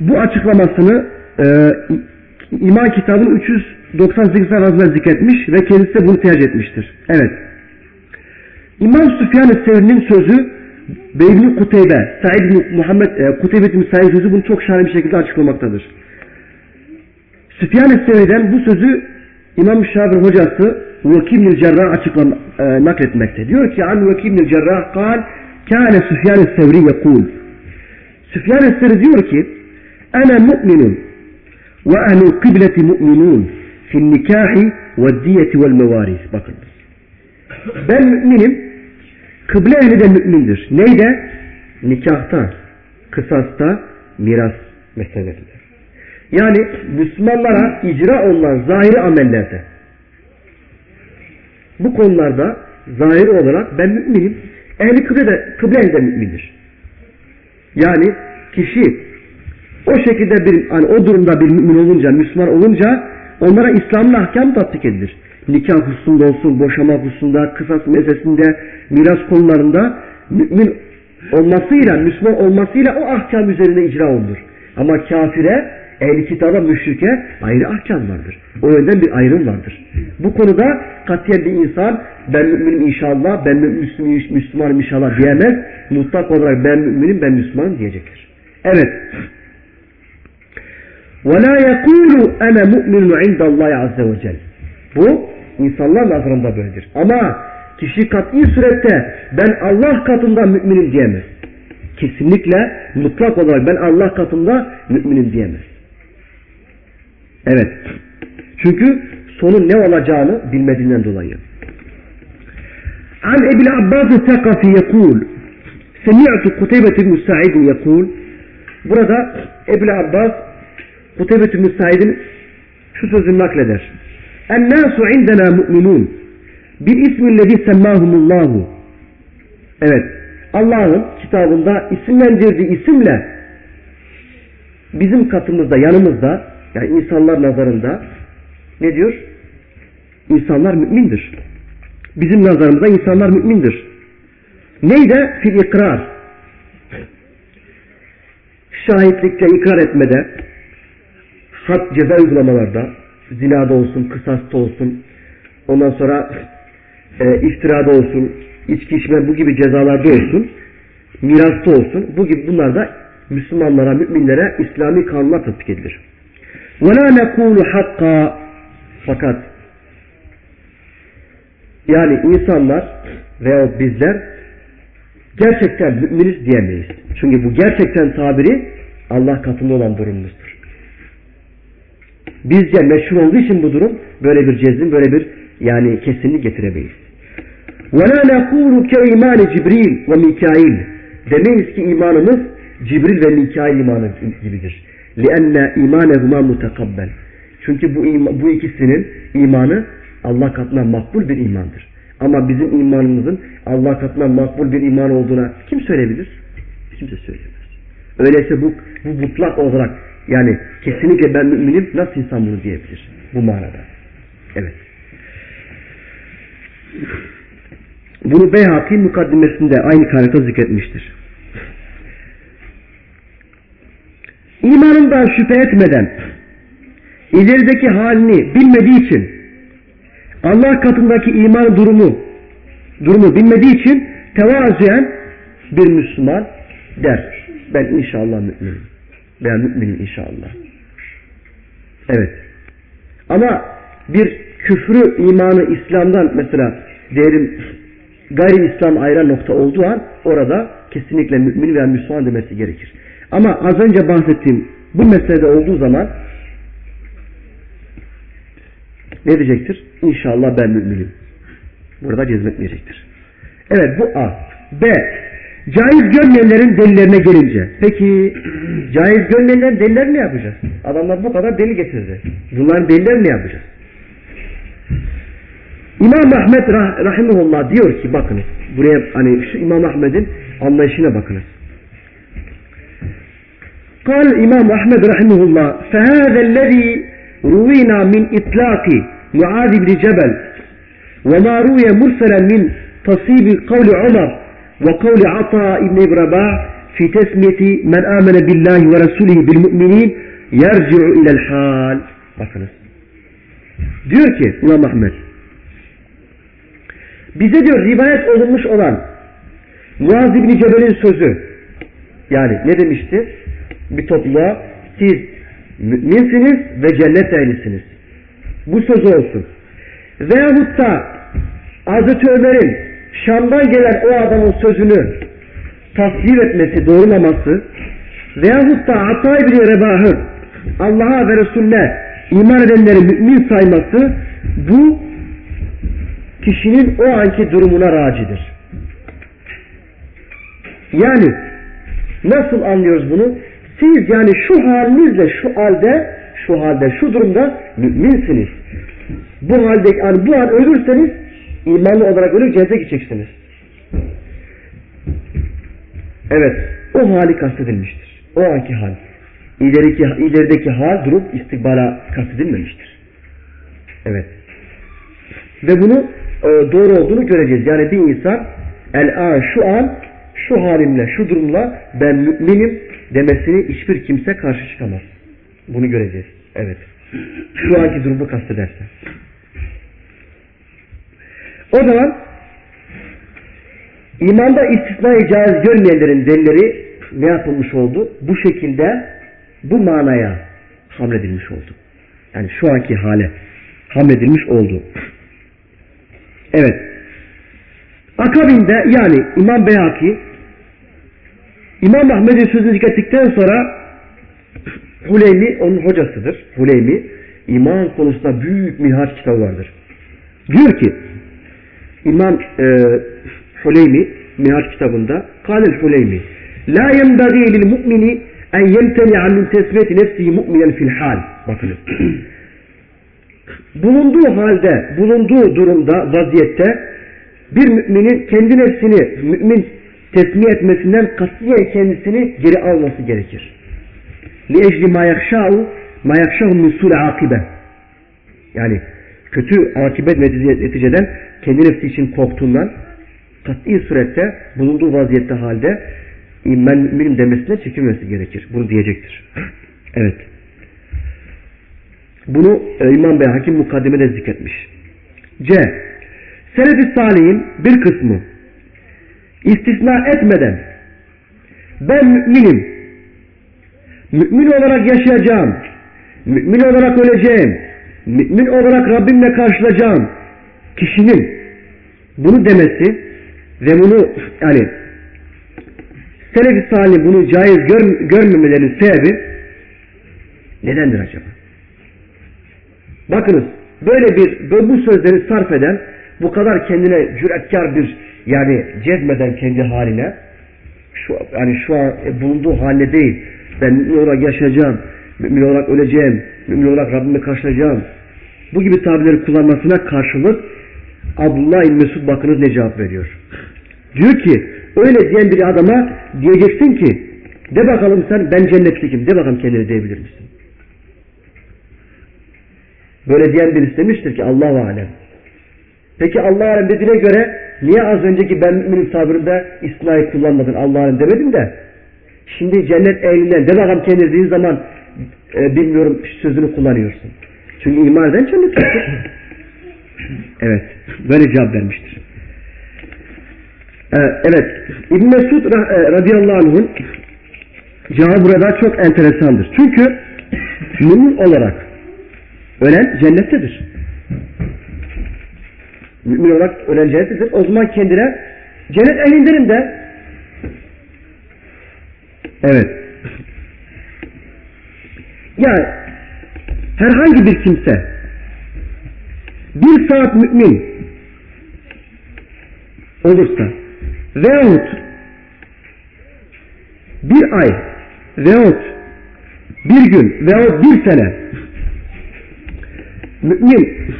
S1: bu açıklamasını e, İman kitabının 398 arasında zikretmiş ve kendisi de bunu tercih etmiştir. Evet. İmam Süfyan-ı Sevri'nin sözü Beyni Kuteybe, Said bin Muhammed, e, Kuteybe bin Said sözü bunu çok şahane bir şekilde açıklamaktadır. Süfyan-ı Sevri'den bu sözü İmam Şafi hocası Vakil Cerrah açıklama, e, nakletmekte. Diyor ki an Vakil Cerrah kal kâne Süfyan-ı Sevri yekul. Süfyan-ı Sevri diyor ki ana mu'minun ve ehlul kıbleti mu'minun fin nikahi ve diyeti vel mevaris. Bakın. Ben müminim. Kıble ehli de mümindir. Neyde? Nikahta, kısasta, miras meselelerinde. Yani Müslümanlara icra olunan zahiri amellerde bu konularda zahiri olarak ben müminim. Ehli kıble de, kıble de mümindir. Yani kişi o şekilde bir hani o durumda bir mümin olunca, Müslüman olunca onlara İslam'ın ahkamı tatbik edilir. Nikah hususunda olsun, boşama hususunda, kısas meselesinde, miras konularında mümin olmasıyla, Müslüman olmasıyla o ahkam üzerine icra olunur. Ama kafire ehli kitaba müşrike ayrı ahkam vardır. O yönden bir ayrım vardır. Bu konuda katiyen bir insan ben müminim inşallah, ben Müslüman, Müslümanım inşallah diyemez. Mutlak olarak ben müminim, ben Müslümanım diyecektir. Evet. Ve la yekulu ene mu'minun indallahi azze ve cel. Bu insanlar nazarında böyledir. Ama kişi kat'i surette ben Allah katında müminim diyemez. Kesinlikle mutlak olarak ben Allah katında müminim diyemez. Evet. Çünkü sonun ne olacağını bilmediğinden dolayı. An Ebil Abbas Sakafi yekul Semi'tu Kuteybe bin Sa'id yekul Burada Ebil Abbas Kuteybe bin Sa'id'in şu sözünü nakleder. En-nasu indena mu'minun bir ismillezi semmahumullahu Evet. Allah'ın kitabında isimlendirdiği isimle bizim katımızda, yanımızda yani insanlar nazarında ne diyor? İnsanlar mümindir. Bizim nazarımızda insanlar mümindir. Neyde? Fil ikrar. Şahitlikle ikrar etmede, had ceza uygulamalarda, zinada olsun, kısasta olsun, ondan sonra e, iftirada olsun, içki içme bu gibi cezalarda olsun, mirasta olsun, bu gibi bunlarda Müslümanlara, müminlere İslami kanunlar tatbik edilir. وَلَا نَقُولُ حَقَّا Fakat yani insanlar veya bizler gerçekten müminiz diyemeyiz. Çünkü bu gerçekten tabiri Allah katında olan durumumuzdur. Bizce meşhur olduğu için bu durum böyle bir cezim, böyle bir yani kesinlik getiremeyiz. وَلَا نَقُولُ كَاِمَانِ Cibril ve Mikail Demeyiz ki imanımız Cibril ve Mikail imanı gibidir. لِأَنَّ اِمَانَهُمَا مُتَقَبَّلْ Çünkü bu, bu ikisinin imanı Allah katına makbul bir imandır. Ama bizim imanımızın Allah katına makbul bir iman olduğuna kim söyleyebilir? Kimse söyleyemez. Öyleyse bu, bu mutlak olarak yani kesinlikle ben müminim nasıl insan bunu diyebilir? Bu manada. Evet. Bunu Beyhaki mukaddimesinde aynı kaynakta zikretmiştir. İmanından şüphe etmeden ilerideki halini bilmediği için Allah katındaki iman durumu durumu bilmediği için tevazuyen bir Müslüman der. Ben inşallah müminim. Ben müminim inşallah. Evet. Ama bir küfrü, imanı İslam'dan mesela diyelim gayri İslam ayıran nokta olduğu an orada kesinlikle mümin veya Müslüman demesi gerekir. Ama az önce bahsettiğim bu meselede olduğu zaman ne diyecektir? İnşallah ben müminim. Burada cezmetmeyecektir. Evet bu A. B. Caiz görmeyenlerin delillerine gelince. Peki caiz görmeyenlerin deliller ne yapacağız? Adamlar bu kadar deli getirdi. Bunların deliller ne yapacağız? İmam Ahmet Rah Rahimullah diyor ki bakınız buraya hani şu İmam Ahmet'in anlayışına bakınız. Kal İmam Ahmet Rahimullah fehâzellezî ruvina min itlâki Muaz ibn Cebel ve mâ ruye murselen min tasîbil kavli Ömer وقول عطاء بن رباح في تسمية من آمن بالله ورسوله بالمؤمنين يرجع إلى الحال bakınız. Diyor ki İmam Ahmed bize diyor rivayet olunmuş olan Muaz İbni Cebel'in sözü yani ne demişti? Bir topluluğa siz müminsiniz ve cennet ehlisiniz. Bu söz olsun. Veyahut da Hazreti Ömer'in Şam'dan gelen o adamın sözünü tasvir etmesi, doğrulaması veyahut da Ata İbni Rebah'ın Allah'a ve Resulüne iman edenleri mümin sayması bu kişinin o anki durumuna racidir. Yani nasıl anlıyoruz bunu? Siz yani şu halinizle şu halde şu halde şu durumda müminsiniz. Bu halde yani bu an ölürseniz imanlı olarak ölür cennete gideceksiniz. Evet. O hali kastedilmiştir. O anki hal. İleriki, ilerideki hal durup istikbala kastedilmemiştir. Evet. Ve bunu e, doğru olduğunu göreceğiz. Yani bir insan el an şu an şu halimle şu durumla ben müminim demesini hiçbir kimse karşı çıkamaz. Bunu göreceğiz. Evet. Şu anki durumu kastedersen. O zaman imanda istisnai caiz görmeyenlerin delleri ne yapılmış oldu? Bu şekilde bu manaya hamledilmiş oldu. Yani şu anki hale hamledilmiş oldu. Evet. Akabinde yani İmam Beyhaki İmam Ahmet'in sözünü dikkat sonra Huleymi onun hocasıdır. Huleymi iman konusunda büyük minhaç kitabı vardır. Diyor ki İmam e, Huleymi minhaç kitabında Kalil Huleymi La yenbagi lil mu'mini en yemteni'a min tesmiyeti nefsihi mu'minen fil hal. Bakın. bulunduğu halde, bulunduğu durumda, vaziyette bir müminin kendi nefsini mümin tesmiye etmesinden katiyen kendisini geri alması gerekir. لِيَجْلِ مَا يَخْشَاهُ مَا يَخْشَاهُ مِنْ سُولَ عَقِبَ Yani kötü akibet neticeden kendi nefsi için korktuğundan kat'i surette bulunduğu vaziyette halde ben müminim demesine çekilmesi gerekir. Bunu diyecektir. Evet. Bunu e, İmam Bey Hakim mukaddimede zikretmiş. C. Sened-i Salih'in bir kısmı istisna etmeden ben müminim mümin olarak yaşayacağım mümin olarak öleceğim mümin olarak Rabbimle karşılayacağım kişinin bunu demesi ve bunu yani Selefi salih bunu caiz gör, görmemelerinin sebebi nedendir acaba? Bakınız böyle bir bu sözleri sarf eden bu kadar kendine cüretkar bir yani cezmeden kendi haline şu yani şu an bulunduğu haline değil ben olarak yaşayacağım mümin olarak öleceğim mümin olarak Rabbimle karşılayacağım bu gibi tabirleri kullanmasına karşılık Abdullah İbn Mesud bakınız ne cevap veriyor. Diyor ki öyle diyen bir adama diyeceksin ki de bakalım sen ben cennetlikim de bakalım kendini diyebilir misin? Böyle diyen birisi demiştir ki Allahu alem. Peki Allah alem dediğine göre niye az önceki ben müminim sabırında istisnayı kullanmadın Allah alem demedin de şimdi cennet ehlinden de bakalım kendini zaman e, bilmiyorum sözünü kullanıyorsun. Çünkü iman eden cennetlidir. evet. Böyle cevap vermiştir. Ee, evet. İbn Mesud e, radıyallahu anh'ın cevabı burada çok enteresandır. Çünkü mümin olarak ölen cennettedir. Mümin olarak ölen cennettedir. O zaman kendine cennet elinderim de evet yani herhangi bir kimse bir saat mümin olursa veyahut bir ay veyahut bir gün veyahut bir sene mümin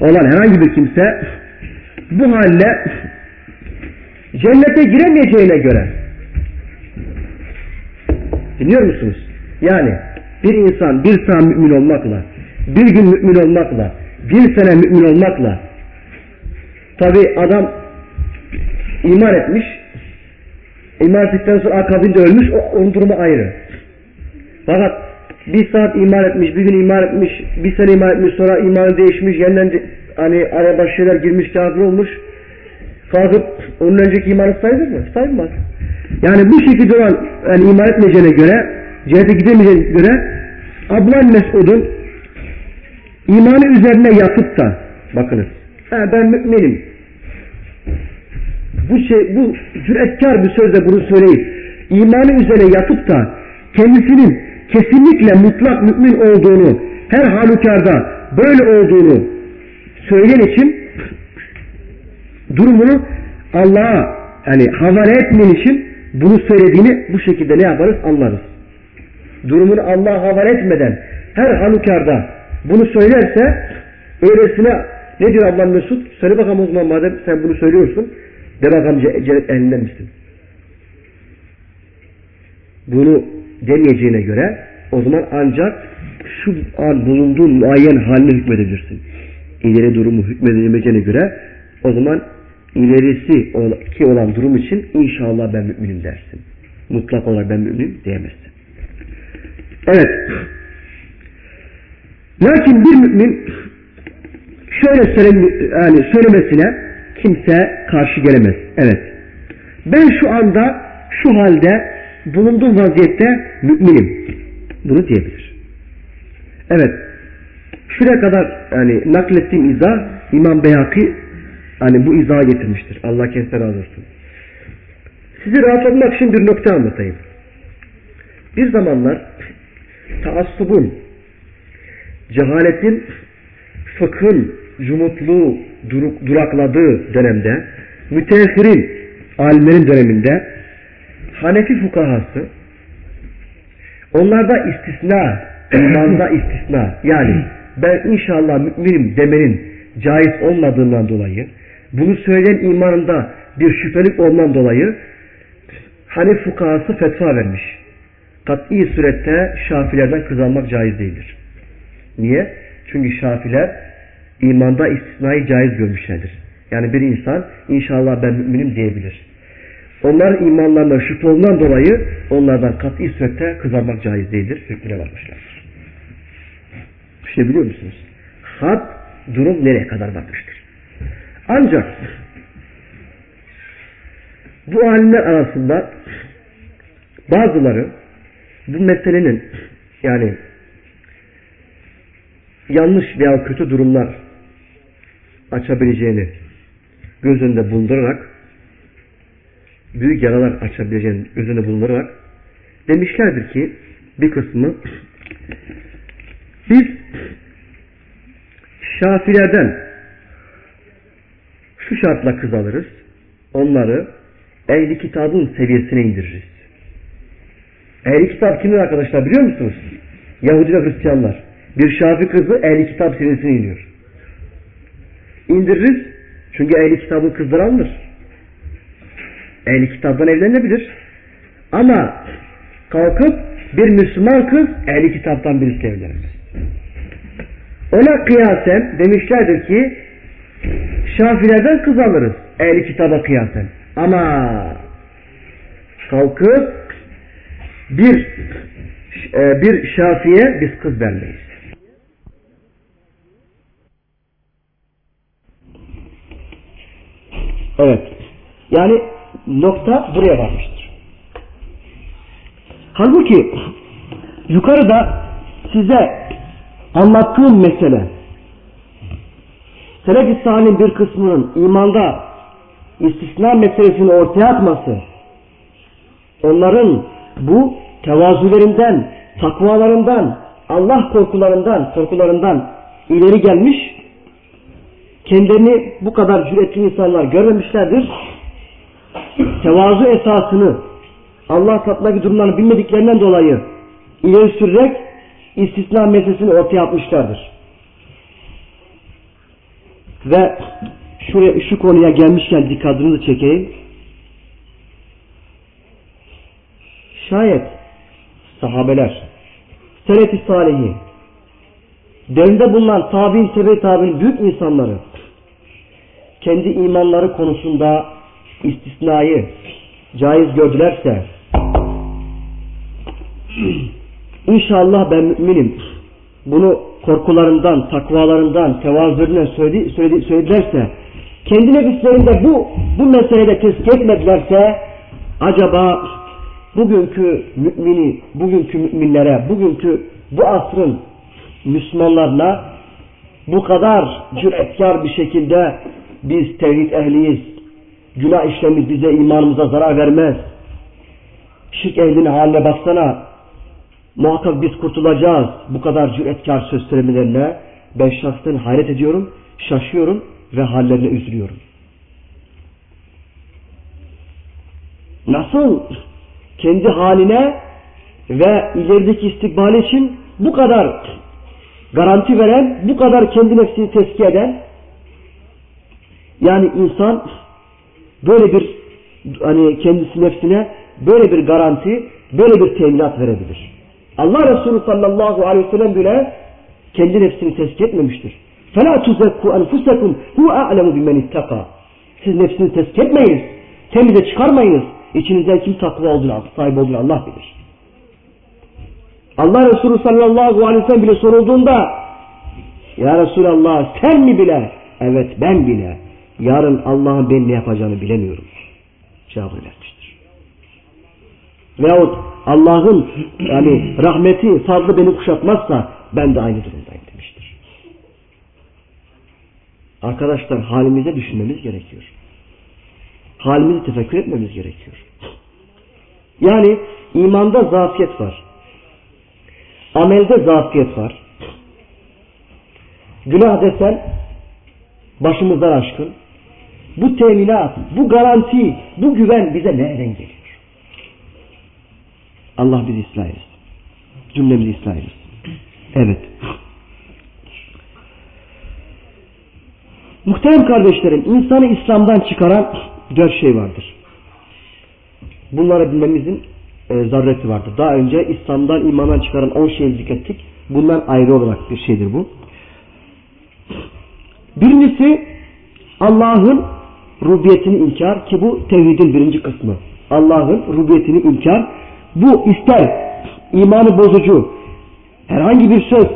S1: olan herhangi bir kimse bu halle cennete giremeyeceğine göre dinliyor musunuz? Yani bir insan bir saat mümin olmakla bir gün mümin olmakla bir sene mümin olmakla tabi adam iman etmiş iman ettikten sonra akabinde ölmüş o, onun durumu ayrı. Fakat bir saat iman etmiş bir gün iman etmiş bir sene iman etmiş sonra imanı değişmiş yeniden hani araya başka şeyler girmiş kafir olmuş. Kalkıp onun önceki imanı sayılır mı? sayılmaz. Yani bu şekilde olan yani iman etmeyeceğine göre cennete gidemeyeceğine göre Abdullah Mesud'un imanı üzerine yatıp da bakınız ha, ben müminim. Bu şey bu cüretkar bir sözle bunu söyleyip imanı üzerine yatıp da kendisinin kesinlikle mutlak mümin olduğunu her halükarda böyle olduğunu söyleyen için durumunu Allah'a yani havale etmeyen için bunu söylediğini bu şekilde ne yaparız? Anlarız. Durumunu Allah'a havale etmeden her halükarda bunu söylerse öylesine ne diyor Allah Mesut? Söyle bakalım o zaman madem sen bunu söylüyorsun de bakalım cennet ehlinden misin? Bunu demeyeceğine göre o zaman ancak şu an bulunduğun muayyen haline hükmedebilirsin. İleri durumu hükmedilmeyeceğine göre o zaman ilerisi ki olan durum için inşallah ben müminim dersin. Mutlak olarak ben müminim diyemezsin. Evet. Lakin bir mümin şöyle yani söylemesine kimse karşı gelemez. Evet. Ben şu anda şu halde bulunduğum vaziyette müminim. Bunu diyebilir. Evet. Şuraya kadar yani naklettiğim izah İmam Beyhaki hani bu izahı getirmiştir. Allah kendisine razı olsun. Sizi rahatlatmak için bir nokta anlatayım. Bir zamanlar taassubun, cehaletin, fıkhın, cumutluğu durakladığı dönemde, müteessirin alimlerin döneminde Hanefi fukahası onlarda istisna, imanda istisna yani ben inşallah müminim demenin caiz olmadığından dolayı bunu söyleyen imanında bir şüphelik olman dolayı Hanif fukahası fetva vermiş. Kat'i surette şafilerden kız almak caiz değildir. Niye? Çünkü şafiler imanda istisnayı caiz görmüşlerdir. Yani bir insan inşallah ben müminim diyebilir. Onlar imanlarına şüphe olduğundan dolayı onlardan kat'i surette kız almak caiz değildir. Hükmüne varmışlardır. Bir şey biliyor musunuz? Had durum nereye kadar varmıştır? Ancak bu alimler arasında bazıları bu meselenin yani yanlış veya kötü durumlar açabileceğini göz önünde bulundurarak büyük yaralar açabileceğini göz önünde bulundurarak demişlerdir ki bir kısmı biz Şafilerden şu şartla kız alırız. Onları ehli kitabın seviyesine indiririz. Ehli kitap kimdir arkadaşlar biliyor musunuz? Yahudi ve Hristiyanlar. Bir şafi kızı ehli kitap seviyesine iniyor. İndiririz. Çünkü ehli kitabın kızları alınır. Ehli kitaptan evlenebilir. Ama kalkıp bir Müslüman kız ehli kitaptan birisi evlenemez. Ona kıyasen demişlerdir ki Şafilerden kız alırız. Ehli kitaba kıyasen. Ama kalkıp bir e, bir şafiye biz kız vermeyiz. Evet. Yani nokta buraya varmıştır. Halbuki yukarıda size anlattığım mesele Selef-i bir kısmının imanda istisna meselesini ortaya atması onların bu tevazülerinden, takvalarından, Allah korkularından, korkularından ileri gelmiş kendilerini bu kadar cüretli insanlar görmemişlerdir. Tevazu esasını Allah katındaki durumlarını bilmediklerinden dolayı ileri sürerek istisna meselesini ortaya atmışlardır. Ve şuraya şu konuya gelmişken dikkatinizi çekeyim. Şayet sahabeler, selef-i salihi, devrinde bulunan tabi'in, tebe tabi'in büyük insanları kendi imanları konusunda istisnayı caiz gördülerse İnşallah ben müminim. Bunu korkularından, takvalarından, tevazülünden söyledi, söyledi, söyledilerse, kendi nefislerinde bu, bu meselede tezkik etmedilerse, acaba bugünkü mümini, bugünkü müminlere, bugünkü bu asrın Müslümanlarına bu kadar cüretkar bir şekilde biz tevhid ehliyiz, günah işlemiz bize imanımıza zarar vermez. Şirk ehlinin haline baksana, Muhakkak biz kurtulacağız. Bu kadar cüretkar söz söylemelerine ben şahsen hayret ediyorum, şaşıyorum ve hallerine üzülüyorum. Nasıl kendi haline ve ilerideki istikbali için bu kadar garanti veren, bu kadar kendi nefsini tezkiye eden yani insan böyle bir hani kendisi nefsine böyle bir garanti, böyle bir teminat verebilir. Allah Resulü sallallahu aleyhi ve sellem bile kendi nefsini tezkiye etmemiştir. فَلَا تُزَكُّوا أَنْفُسَكُمْ هُوَ أَعْلَمُ بِمَنِ اتَّقَى Siz nefsini tezkiye etmeyiniz. Temize çıkarmayınız. İçinizden kim takva olduğunu, sahibi olduğunu Allah bilir. Allah Resulü sallallahu aleyhi ve sellem bile sorulduğunda Ya Resulallah sen mi bile? Evet ben bile. Yarın Allah'ın ben ne yapacağını bilemiyorum. Cevabını vermiştir. Veyahut Allah'ın yani rahmeti fazla beni kuşatmazsa ben de aynı durumdayım demiştir. Arkadaşlar halimize düşünmemiz gerekiyor. Halimizi tefekkür etmemiz gerekiyor. Yani imanda zafiyet var. Amelde zafiyet var. Günah desen başımızdan aşkın. Bu teminat, bu garanti, bu güven bize nereden geliyor? Allah bizi ıslah etsin. Cümlemizi ıslah etsin. Evet. Muhterem kardeşlerim, insanı İslam'dan çıkaran dört şey vardır. Bunları bilmemizin e, zarreti vardır. Daha önce İslam'dan imandan çıkaran on şeyi zikrettik. Bunlar ayrı olarak bir şeydir bu. Birincisi Allah'ın rubiyetini inkar ki bu tevhidin birinci kısmı. Allah'ın rubiyetini inkar. Bu ister imanı bozucu herhangi bir söz,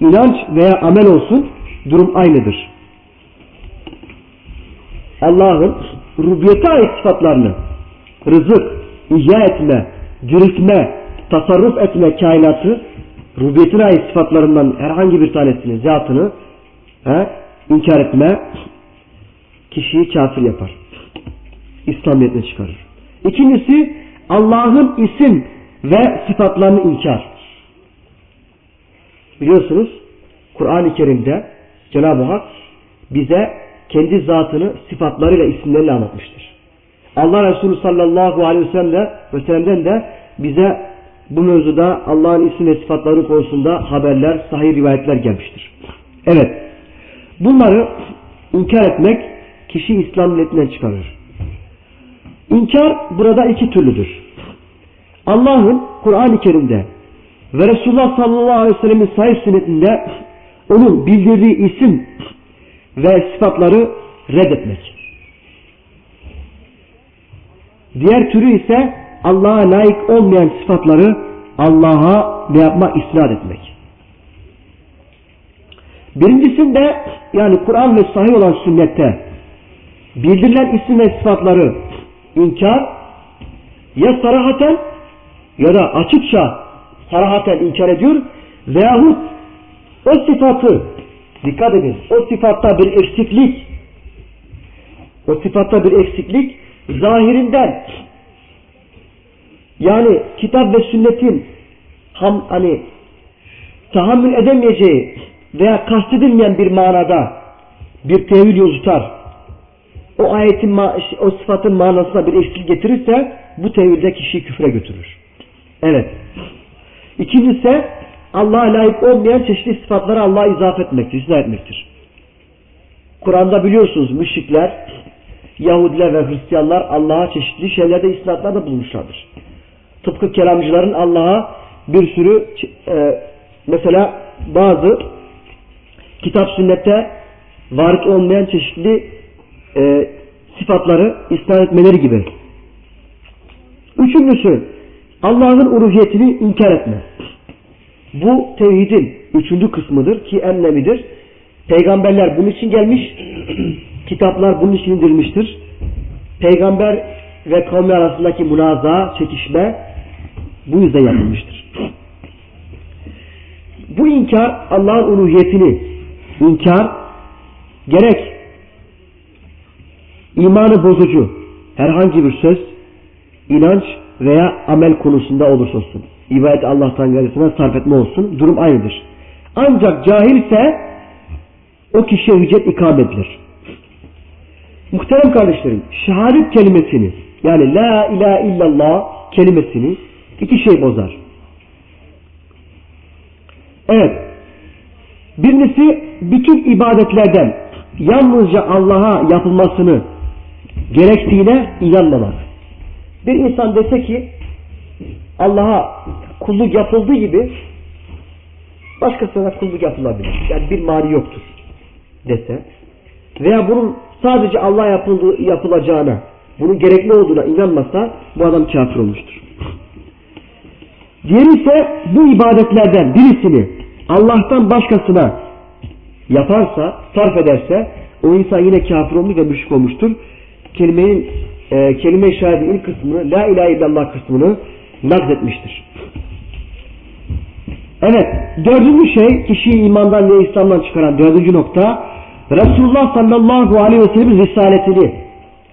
S1: inanç veya amel olsun durum aynıdır. Allah'ın rubiyete ait sıfatlarını rızık, ihya etme, diriltme, tasarruf etme kainatı rubiyetine ait sıfatlarından herhangi bir tanesini, zatını he, inkar etme kişiyi kafir yapar. İslamiyetine çıkarır. İkincisi Allah'ın isim ve sıfatlarını inkar. Biliyorsunuz Kur'an-ı Kerim'de Cenab-ı Hak bize kendi zatını sıfatlarıyla isimleriyle anlatmıştır. Allah Resulü sallallahu aleyhi ve sellem ve sellem'den de bize bu mevzuda Allah'ın isim ve sıfatları konusunda haberler, sahih rivayetler gelmiştir. Evet. Bunları inkar etmek kişi İslam milletinden çıkarır. İnkar burada iki türlüdür. Allah'ın Kur'an-ı Kerim'de ve Resulullah sallallahu aleyhi ve sellemin sahih sünnetinde onun bildirdiği isim ve sıfatları reddetmek. Diğer türü ise Allah'a layık olmayan sıfatları Allah'a ne yapma isnat etmek. Birincisinde yani Kur'an ve sahih olan sünnette bildirilen isim ve sıfatları inkar ya sarahaten ya da açıkça sarahaten inkar ediyor veyahut o sıfatı dikkat edin o sıfatta bir eksiklik o sıfatta bir eksiklik zahirinden yani kitap ve sünnetin ham, hani tahammül edemeyeceği veya kastedilmeyen bir manada bir tevil yol tutar. O ayetin o sıfatın manasına bir eksik getirirse bu tevilde kişiyi küfre götürür. Evet. İkincisi Allah'a layık olmayan çeşitli sıfatları Allah'a izafe etmektir, izah etmektir. Kur'an'da biliyorsunuz müşrikler Yahudiler ve Hristiyanlar Allah'a çeşitli şeylerde isnatlarda bulmuşlardır. Tıpkı kelamcıların Allah'a bir sürü e, mesela bazı kitap sünnette varit olmayan çeşitli e, sıfatları isnat etmeleri gibi. Üçüncüsü Allah'ın uruhiyetini inkar etme. Bu tevhidin üçüncü kısmıdır ki ennemidir. Peygamberler bunun için gelmiş kitaplar bunun için indirilmiştir. Peygamber ve kavmi arasındaki münaza, çekişme bu yüzden yapılmıştır. Bu inkar Allah'ın uluhiyetini inkar gerek imanı bozucu herhangi bir söz, inanç veya amel konusunda olursa olsun. İbadet Allah'tan gayrısına sarf etme olsun. Durum aynıdır. Ancak cahilse o kişiye hüccet ikam edilir. Muhterem kardeşlerim, şehadet kelimesini yani la ilahe illallah kelimesini iki şey bozar. Evet. Birincisi bütün ibadetlerden yalnızca Allah'a yapılmasını gerektiğine inanmamak. Bir insan dese ki Allah'a kulluk yapıldığı gibi başkasına kulluk yapılabilir. Yani bir mani yoktur dese veya bunun sadece Allah yapıldığı, yapılacağına, bunun gerekli olduğuna inanmasa bu adam kafir olmuştur. Diğeri ise bu ibadetlerden birisini Allah'tan başkasına yaparsa, sarf ederse o insan yine kafir olmuş ve müşrik olmuştur. Kelimenin e, kelime-i şehadin ilk kısmını, la ilahe illallah kısmını nakzetmiştir. Evet, dördüncü şey kişiyi imandan ve İslam'dan çıkaran dördüncü nokta Resulullah sallallahu aleyhi ve sellem'in risaletini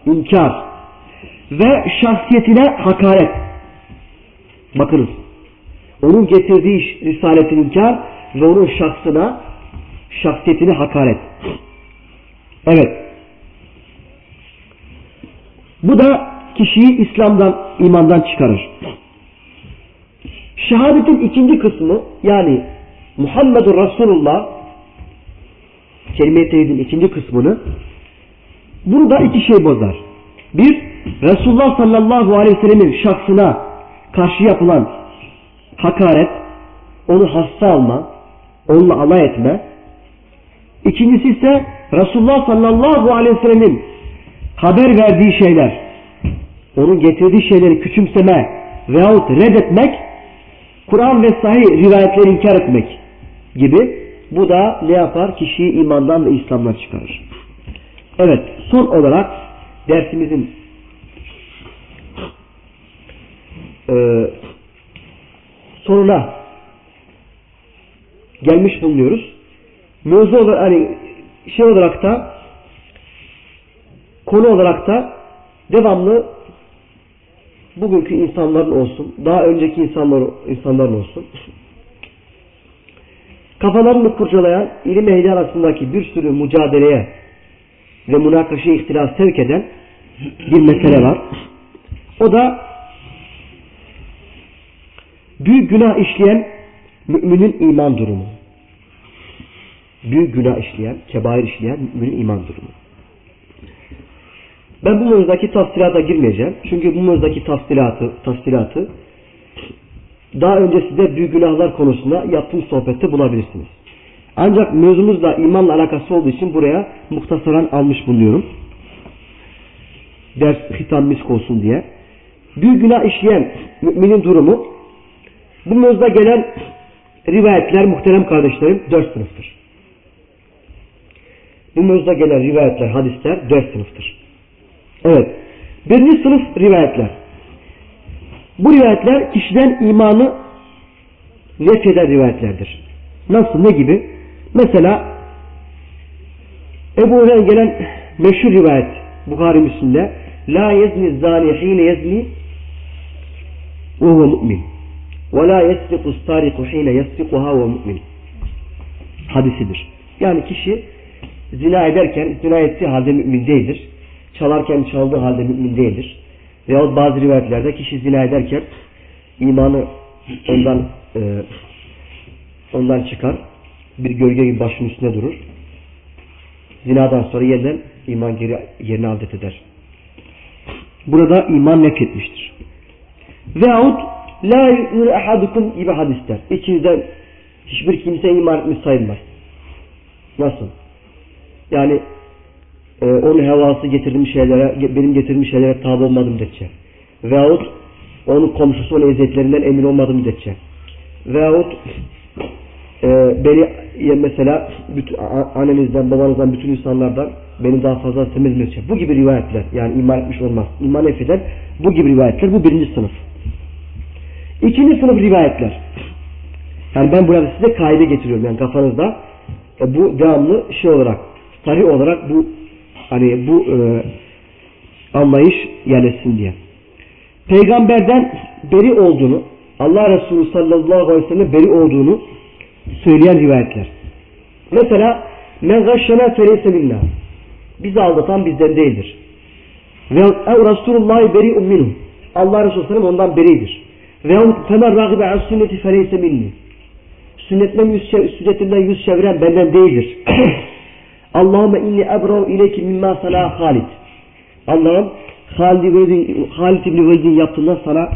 S1: inkar ve şahsiyetine hakaret. Bakınız, onun getirdiği risaletini inkar ve onun şahsına, şahsiyetine hakaret. Evet. Bu da kişiyi İslam'dan, imandan çıkarır. Şehadetin ikinci kısmı yani Muhammedur Resulullah kelime-i ikinci kısmını burada iki şey bozar. Bir, Resulullah sallallahu aleyhi ve sellemin şahsına karşı yapılan hakaret, onu hasta alma, onunla alay etme. İkincisi ise Resulullah sallallahu aleyhi ve sellemin haber verdiği şeyler, onun getirdiği şeyleri küçümseme veyahut reddetmek, Kur'an ve sahih rivayetleri inkar etmek gibi bu da ne yapar? Kişiyi imandan ve İslam'dan çıkarır. Evet, son olarak dersimizin e, sonuna gelmiş bulunuyoruz. Mevzu olarak hani şey olarak da konu olarak da devamlı bugünkü insanların olsun, daha önceki insanlar, insanların olsun kafalarını kurcalayan ilim ehli arasındaki bir sürü mücadeleye ve münakaşaya ihtilaf sevk eden bir mesele var. O da büyük günah işleyen müminin iman durumu. Büyük günah işleyen, kebair işleyen müminin iman durumu. Ben bu mevzudaki tafsilata girmeyeceğim. Çünkü bu mevzudaki tafsilatı, tafsilatı daha önce size büyük günahlar konusunda yaptığım sohbette bulabilirsiniz. Ancak mevzumuzla imanla alakası olduğu için buraya muhtasaran almış bulunuyorum. Ders hitam misk olsun diye. Büyük günah işleyen müminin durumu bu mevzuda gelen rivayetler muhterem kardeşlerim dört sınıftır. Bu mevzuda gelen rivayetler, hadisler dört sınıftır. Evet. Birinci sınıf rivayetler. Bu rivayetler kişiden imanı nefyeden rivayetlerdir. Nasıl, ne gibi? Mesela Ebu Hureyre gelen meşhur rivayet Bukhari Müslim'de La yezni zani hine yezni ve huve mu'min ve la yesriku stariku hine yesrikuha ve mu'min hadisidir. Yani kişi zina ederken zina ettiği halde mümin değildir. Çalarken çaldığı halde mümin değildir. Veyahut bazı rivayetlerde kişi zina ederken imanı ondan e, ondan çıkar. Bir gölge gibi başının üstünde durur. Zinadan sonra yeniden iman geri yerine adet eder. Burada iman nefretmiştir. Veyahut la yu'minu ahadukum gibi hadisler. İçinizden hiçbir kimse iman etmiş sayılmaz. Nasıl? Yani e, onun hevası getirdiğim şeylere, benim getirdiğim şeylere tabi olmadım müddetçe. Veyahut onun komşusu onun eziyetlerinden emin olmadım müddetçe. Veyahut e, beni mesela bütün, annenizden, babanızdan, bütün insanlardan beni daha fazla sevmez müddetçe. Bu gibi rivayetler yani iman etmiş olmaz. İman eden bu gibi rivayetler. Bu birinci sınıf. İkinci sınıf rivayetler. Yani ben burada size kaide getiriyorum yani kafanızda. E, bu devamlı şey olarak, tarih olarak bu Hani bu e, anlayış yerleşsin diye. Peygamberden beri olduğunu, Allah Resulü sallallahu aleyhi ve sellem beri olduğunu söyleyen rivayetler. Mesela men gashşena feleyse minna. Bizi aldatan bizden değildir. Ve ev Resulullah beri minhu. Allah Resulü sallam ondan beridir. Ve femen ragibe an sünneti feleyse minni. Sünnetimden yüz, sünnetimden yüz çeviren benden değildir. Allahümme inni ebra'u ileyki mimma sana Halid. Allah'ım Halid, İbni, Halid İbni Velid'in yaptığından sana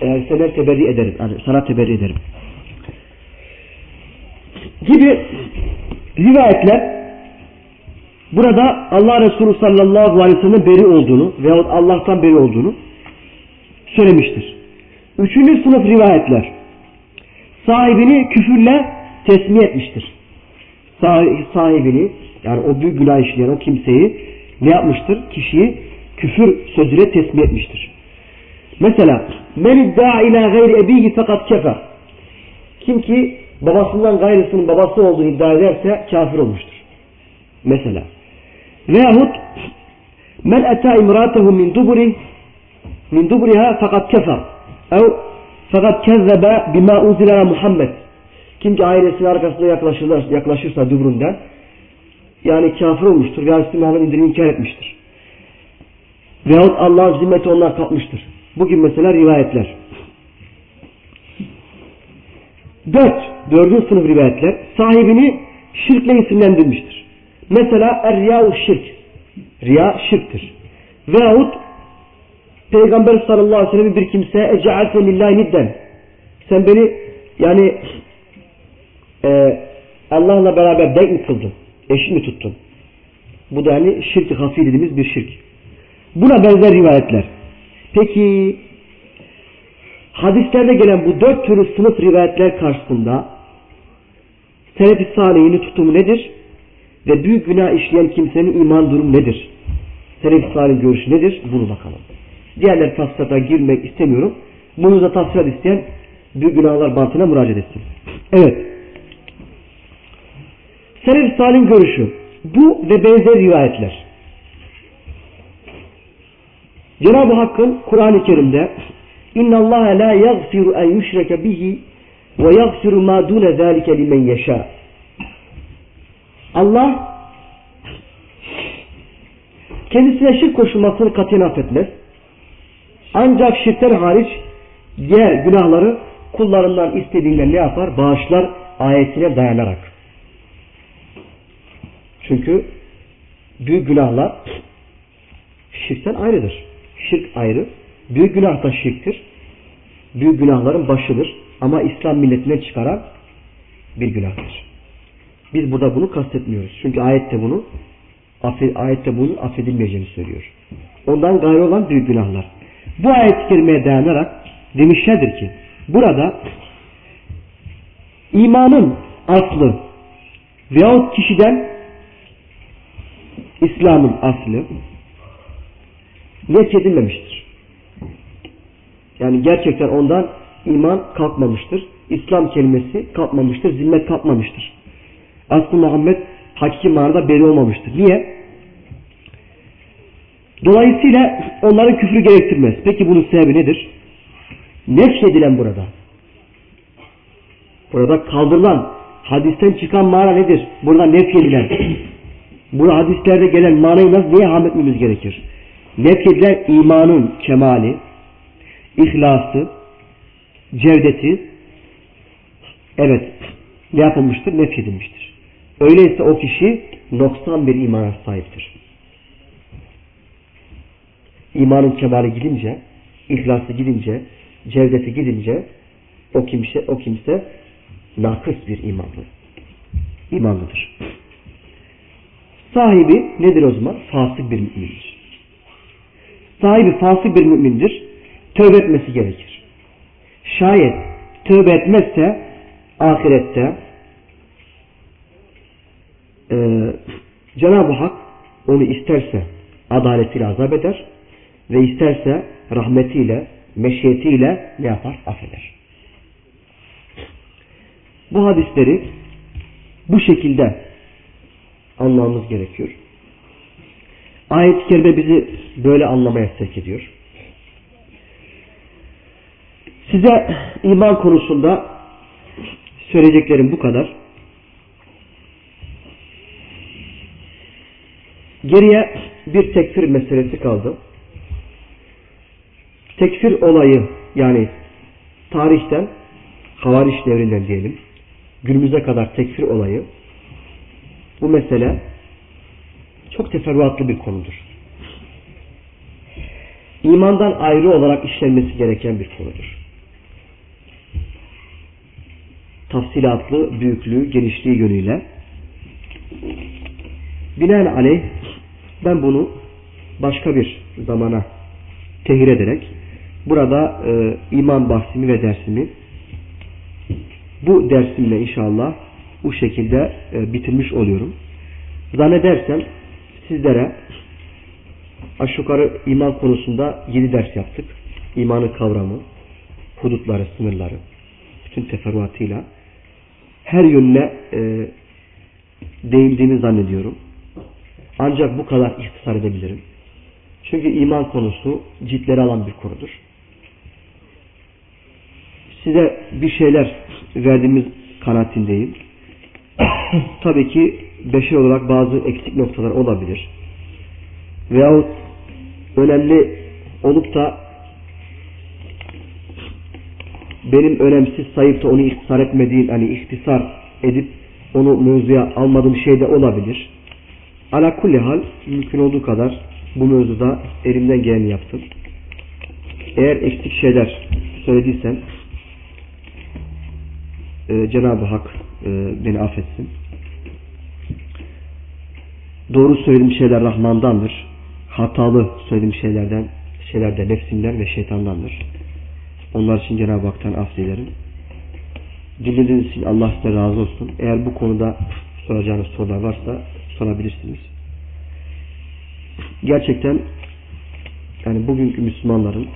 S1: e, sana teberri ederim. Yani sana teberri ederim. Gibi rivayetler burada Allah Resulü sallallahu aleyhi ve sellem beri olduğunu veyahut Allah'tan beri olduğunu söylemiştir. Üçüncü sınıf rivayetler sahibini küfürle tesmiye etmiştir sahibini yani o büyük günah işleyen o kimseyi ne yapmıştır? Kişiyi küfür sözüyle tesmih etmiştir. Mesela men iddia ila gayri ebihi fakat kefer. Kim ki babasından gayrısının babası olduğunu iddia ederse kafir olmuştur. Mesela. Veyahut men eta imratehu min duburi min dubriha fakat kefer. Ev fakat kezzebe bima uzila Muhammed. Kim ki ailesinin arkasına yaklaşırsa, yaklaşırsa dubrundan yani kafir olmuştur. Veya. Muhammed'in indirini inkar etmiştir. Veyahut Allah'ın zimmeti ondan kalkmıştır. Bugün mesela rivayetler. Dört, dördüncü sınıf rivayetler sahibini şirkle isimlendirmiştir. Mesela er-riya şirk. Riya şirktir. Veyahut Peygamber sallallahu aleyhi ve sellem bir kimse ece'alte lillahi nidden. Sen beni yani e, Allah'la beraber denk mi kıldın? Eş mi tuttun? Bu da yani şirk-i hafi dediğimiz bir şirk. Buna benzer rivayetler. Peki hadislerde gelen bu dört türlü sınıf rivayetler karşısında Selef-i Salih'in tutumu nedir? Ve büyük günah işleyen kimsenin iman durumu nedir? Selef-i Salih'in görüşü nedir? Bunu bakalım. Diğerler tafsirata girmek istemiyorum. Bunu da tafsirat isteyen büyük günahlar bantına müracaat etsin. Evet. Selef-i Salih'in görüşü. Bu ve benzer rivayetler. Cenab-ı Hakk'ın Kur'an-ı Kerim'de Allah la yaghfiru en yushreke bihi ve yaghfiru ma dune zalike limen yasha. Allah kendisine şirk koşulmasını katiyen affetmez. Ancak şirkten hariç diğer günahları kullarından istediğinden ne yapar? Bağışlar ayetine dayanarak. Çünkü büyük günahlar şirkten ayrıdır. Şirk ayrı. Büyük günah da şirktir. Büyük günahların başıdır. Ama İslam milletinden çıkaran bir günahtır. Biz burada bunu kastetmiyoruz. Çünkü ayette bunu ayette bunun affedilmeyeceğini söylüyor. Ondan gayrı olan büyük günahlar. Bu ayet-i kerimeye dayanarak demişlerdir ki burada imanın aslı veyahut kişiden İslam'ın aslı nefyedilmemiştir. Yani gerçekten ondan iman kalkmamıştır. İslam kelimesi kalkmamıştır. Zimmet kalkmamıştır. Aslı Muhammed hakiki manada beri olmamıştır. Niye? Dolayısıyla onların küfrü gerektirmez. Peki bunun sebebi nedir? Nefşedilen burada. Burada kaldırılan, hadisten çıkan mana nedir? Burada nefyedilen. Bu hadislerde gelen manayı nasıl niye hamletmemiz gerekir? Nefyedilen imanın kemali, ihlası, cevdeti, evet ne yapılmıştır? Nefyedilmiştir. Öyleyse o kişi noksan bir imana sahiptir. İmanın kemali gidince, ihlası gidince, cevdeti gidince o kimse o kimse nakıs bir imanlı. İmanlıdır. Sahibi nedir o zaman? Fasık bir mümindir. Sahibi fasık bir mümindir. Tövbe etmesi gerekir. Şayet tövbe etmezse ahirette e, Cenab-ı Hak onu isterse adaletiyle azap eder ve isterse rahmetiyle, meşiyetiyle ne yapar? Affeder. Bu hadisleri bu şekilde anlamamız gerekiyor. Ayet-i Kerime bizi böyle anlamaya sevk ediyor. Size iman konusunda söyleyeceklerim bu kadar. Geriye bir tekfir meselesi kaldı. Tekfir olayı yani tarihten havariş devrinden diyelim günümüze kadar tekfir olayı bu mesele çok teferruatlı bir konudur. İmandan ayrı olarak işlenmesi gereken bir konudur. Tafsilatlı, büyüklüğü, genişliği yönüyle. Binaenaleyh ben bunu başka bir zamana tehir ederek burada e, iman bahsimi ve dersimi bu dersimle inşallah bu şekilde e, bitirmiş oluyorum. Zannedersem sizlere aşağı yukarı iman konusunda 7 ders yaptık. İmanın kavramı, hudutları, sınırları, bütün teferruatıyla her yönüne e, değindiğimi zannediyorum. Ancak bu kadar ihtisar edebilirim. Çünkü iman konusu ciltleri alan bir konudur. Size bir şeyler verdiğimiz kanaatindeyim. Tabii ki beşer olarak bazı eksik noktalar olabilir. Veyahut önemli olup da benim önemsiz sayıp da onu ihtisar etmediğim, hani ihtisar edip onu mevzuya almadığım şey de olabilir. Ala kulli hal mümkün olduğu kadar bu mevzuda elimden geleni yaptım. Eğer eksik şeyler söylediysem e, Cenab-ı Hak e, beni affetsin. Doğru söylediğim şeyler Rahman'dandır. Hatalı söylediğim şeylerden şeyler de nefsimden ve şeytandandır. Onlar için Cenab-ı Hak'tan af dilerim. Dinlediğiniz için Allah size razı olsun. Eğer bu konuda soracağınız sorular varsa sorabilirsiniz. Gerçekten yani bugünkü Müslümanların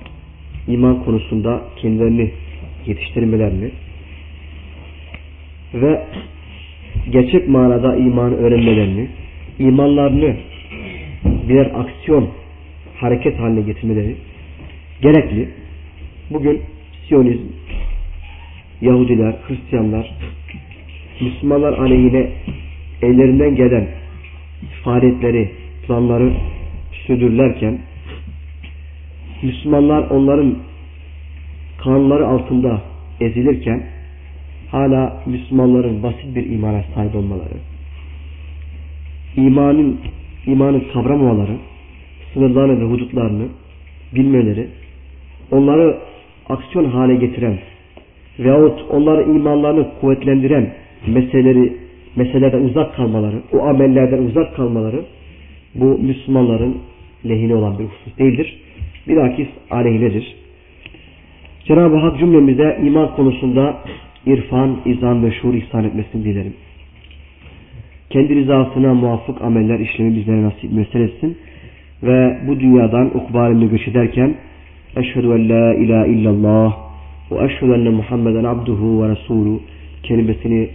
S1: iman konusunda kendilerini yetiştirmelerini ve gerçek manada imanı öğrenmelerini, imanlarını birer aksiyon, hareket haline getirmeleri gerekli. Bugün Siyonizm, Yahudiler, Hristiyanlar, Müslümanlar aleyhine ellerinden gelen faaliyetleri, planları sürdürürlerken Müslümanlar onların kanunları altında ezilirken hala Müslümanların basit bir imana sahip olmaları, imanın imanın kavramamaları, sınırlarını ve hudutlarını bilmeleri, onları aksiyon hale getiren veyahut onları imanlarını kuvvetlendiren meseleleri meselelerden uzak kalmaları, o amellerden uzak kalmaları bu Müslümanların lehine olan bir husus değildir. Bilakis aleyhinedir. Cenab-ı Hak cümlemize iman konusunda irfan, izan ve şuur ihsan etmesini dilerim. Kendi rızasına muvaffak ameller işlemi bizlere nasip mesel etsin. Ve bu dünyadan ukbalimle göç ederken Eşhedü en la ilahe illallah ve eşhedü enne Muhammeden abduhu ve resulü kelimesini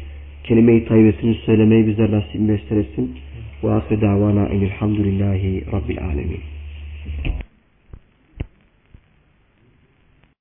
S1: kelime-i tayyibesini söylemeyi bizler nasip mesel etsin. Ve ahir davana enilhamdülillahi rabbil alemin.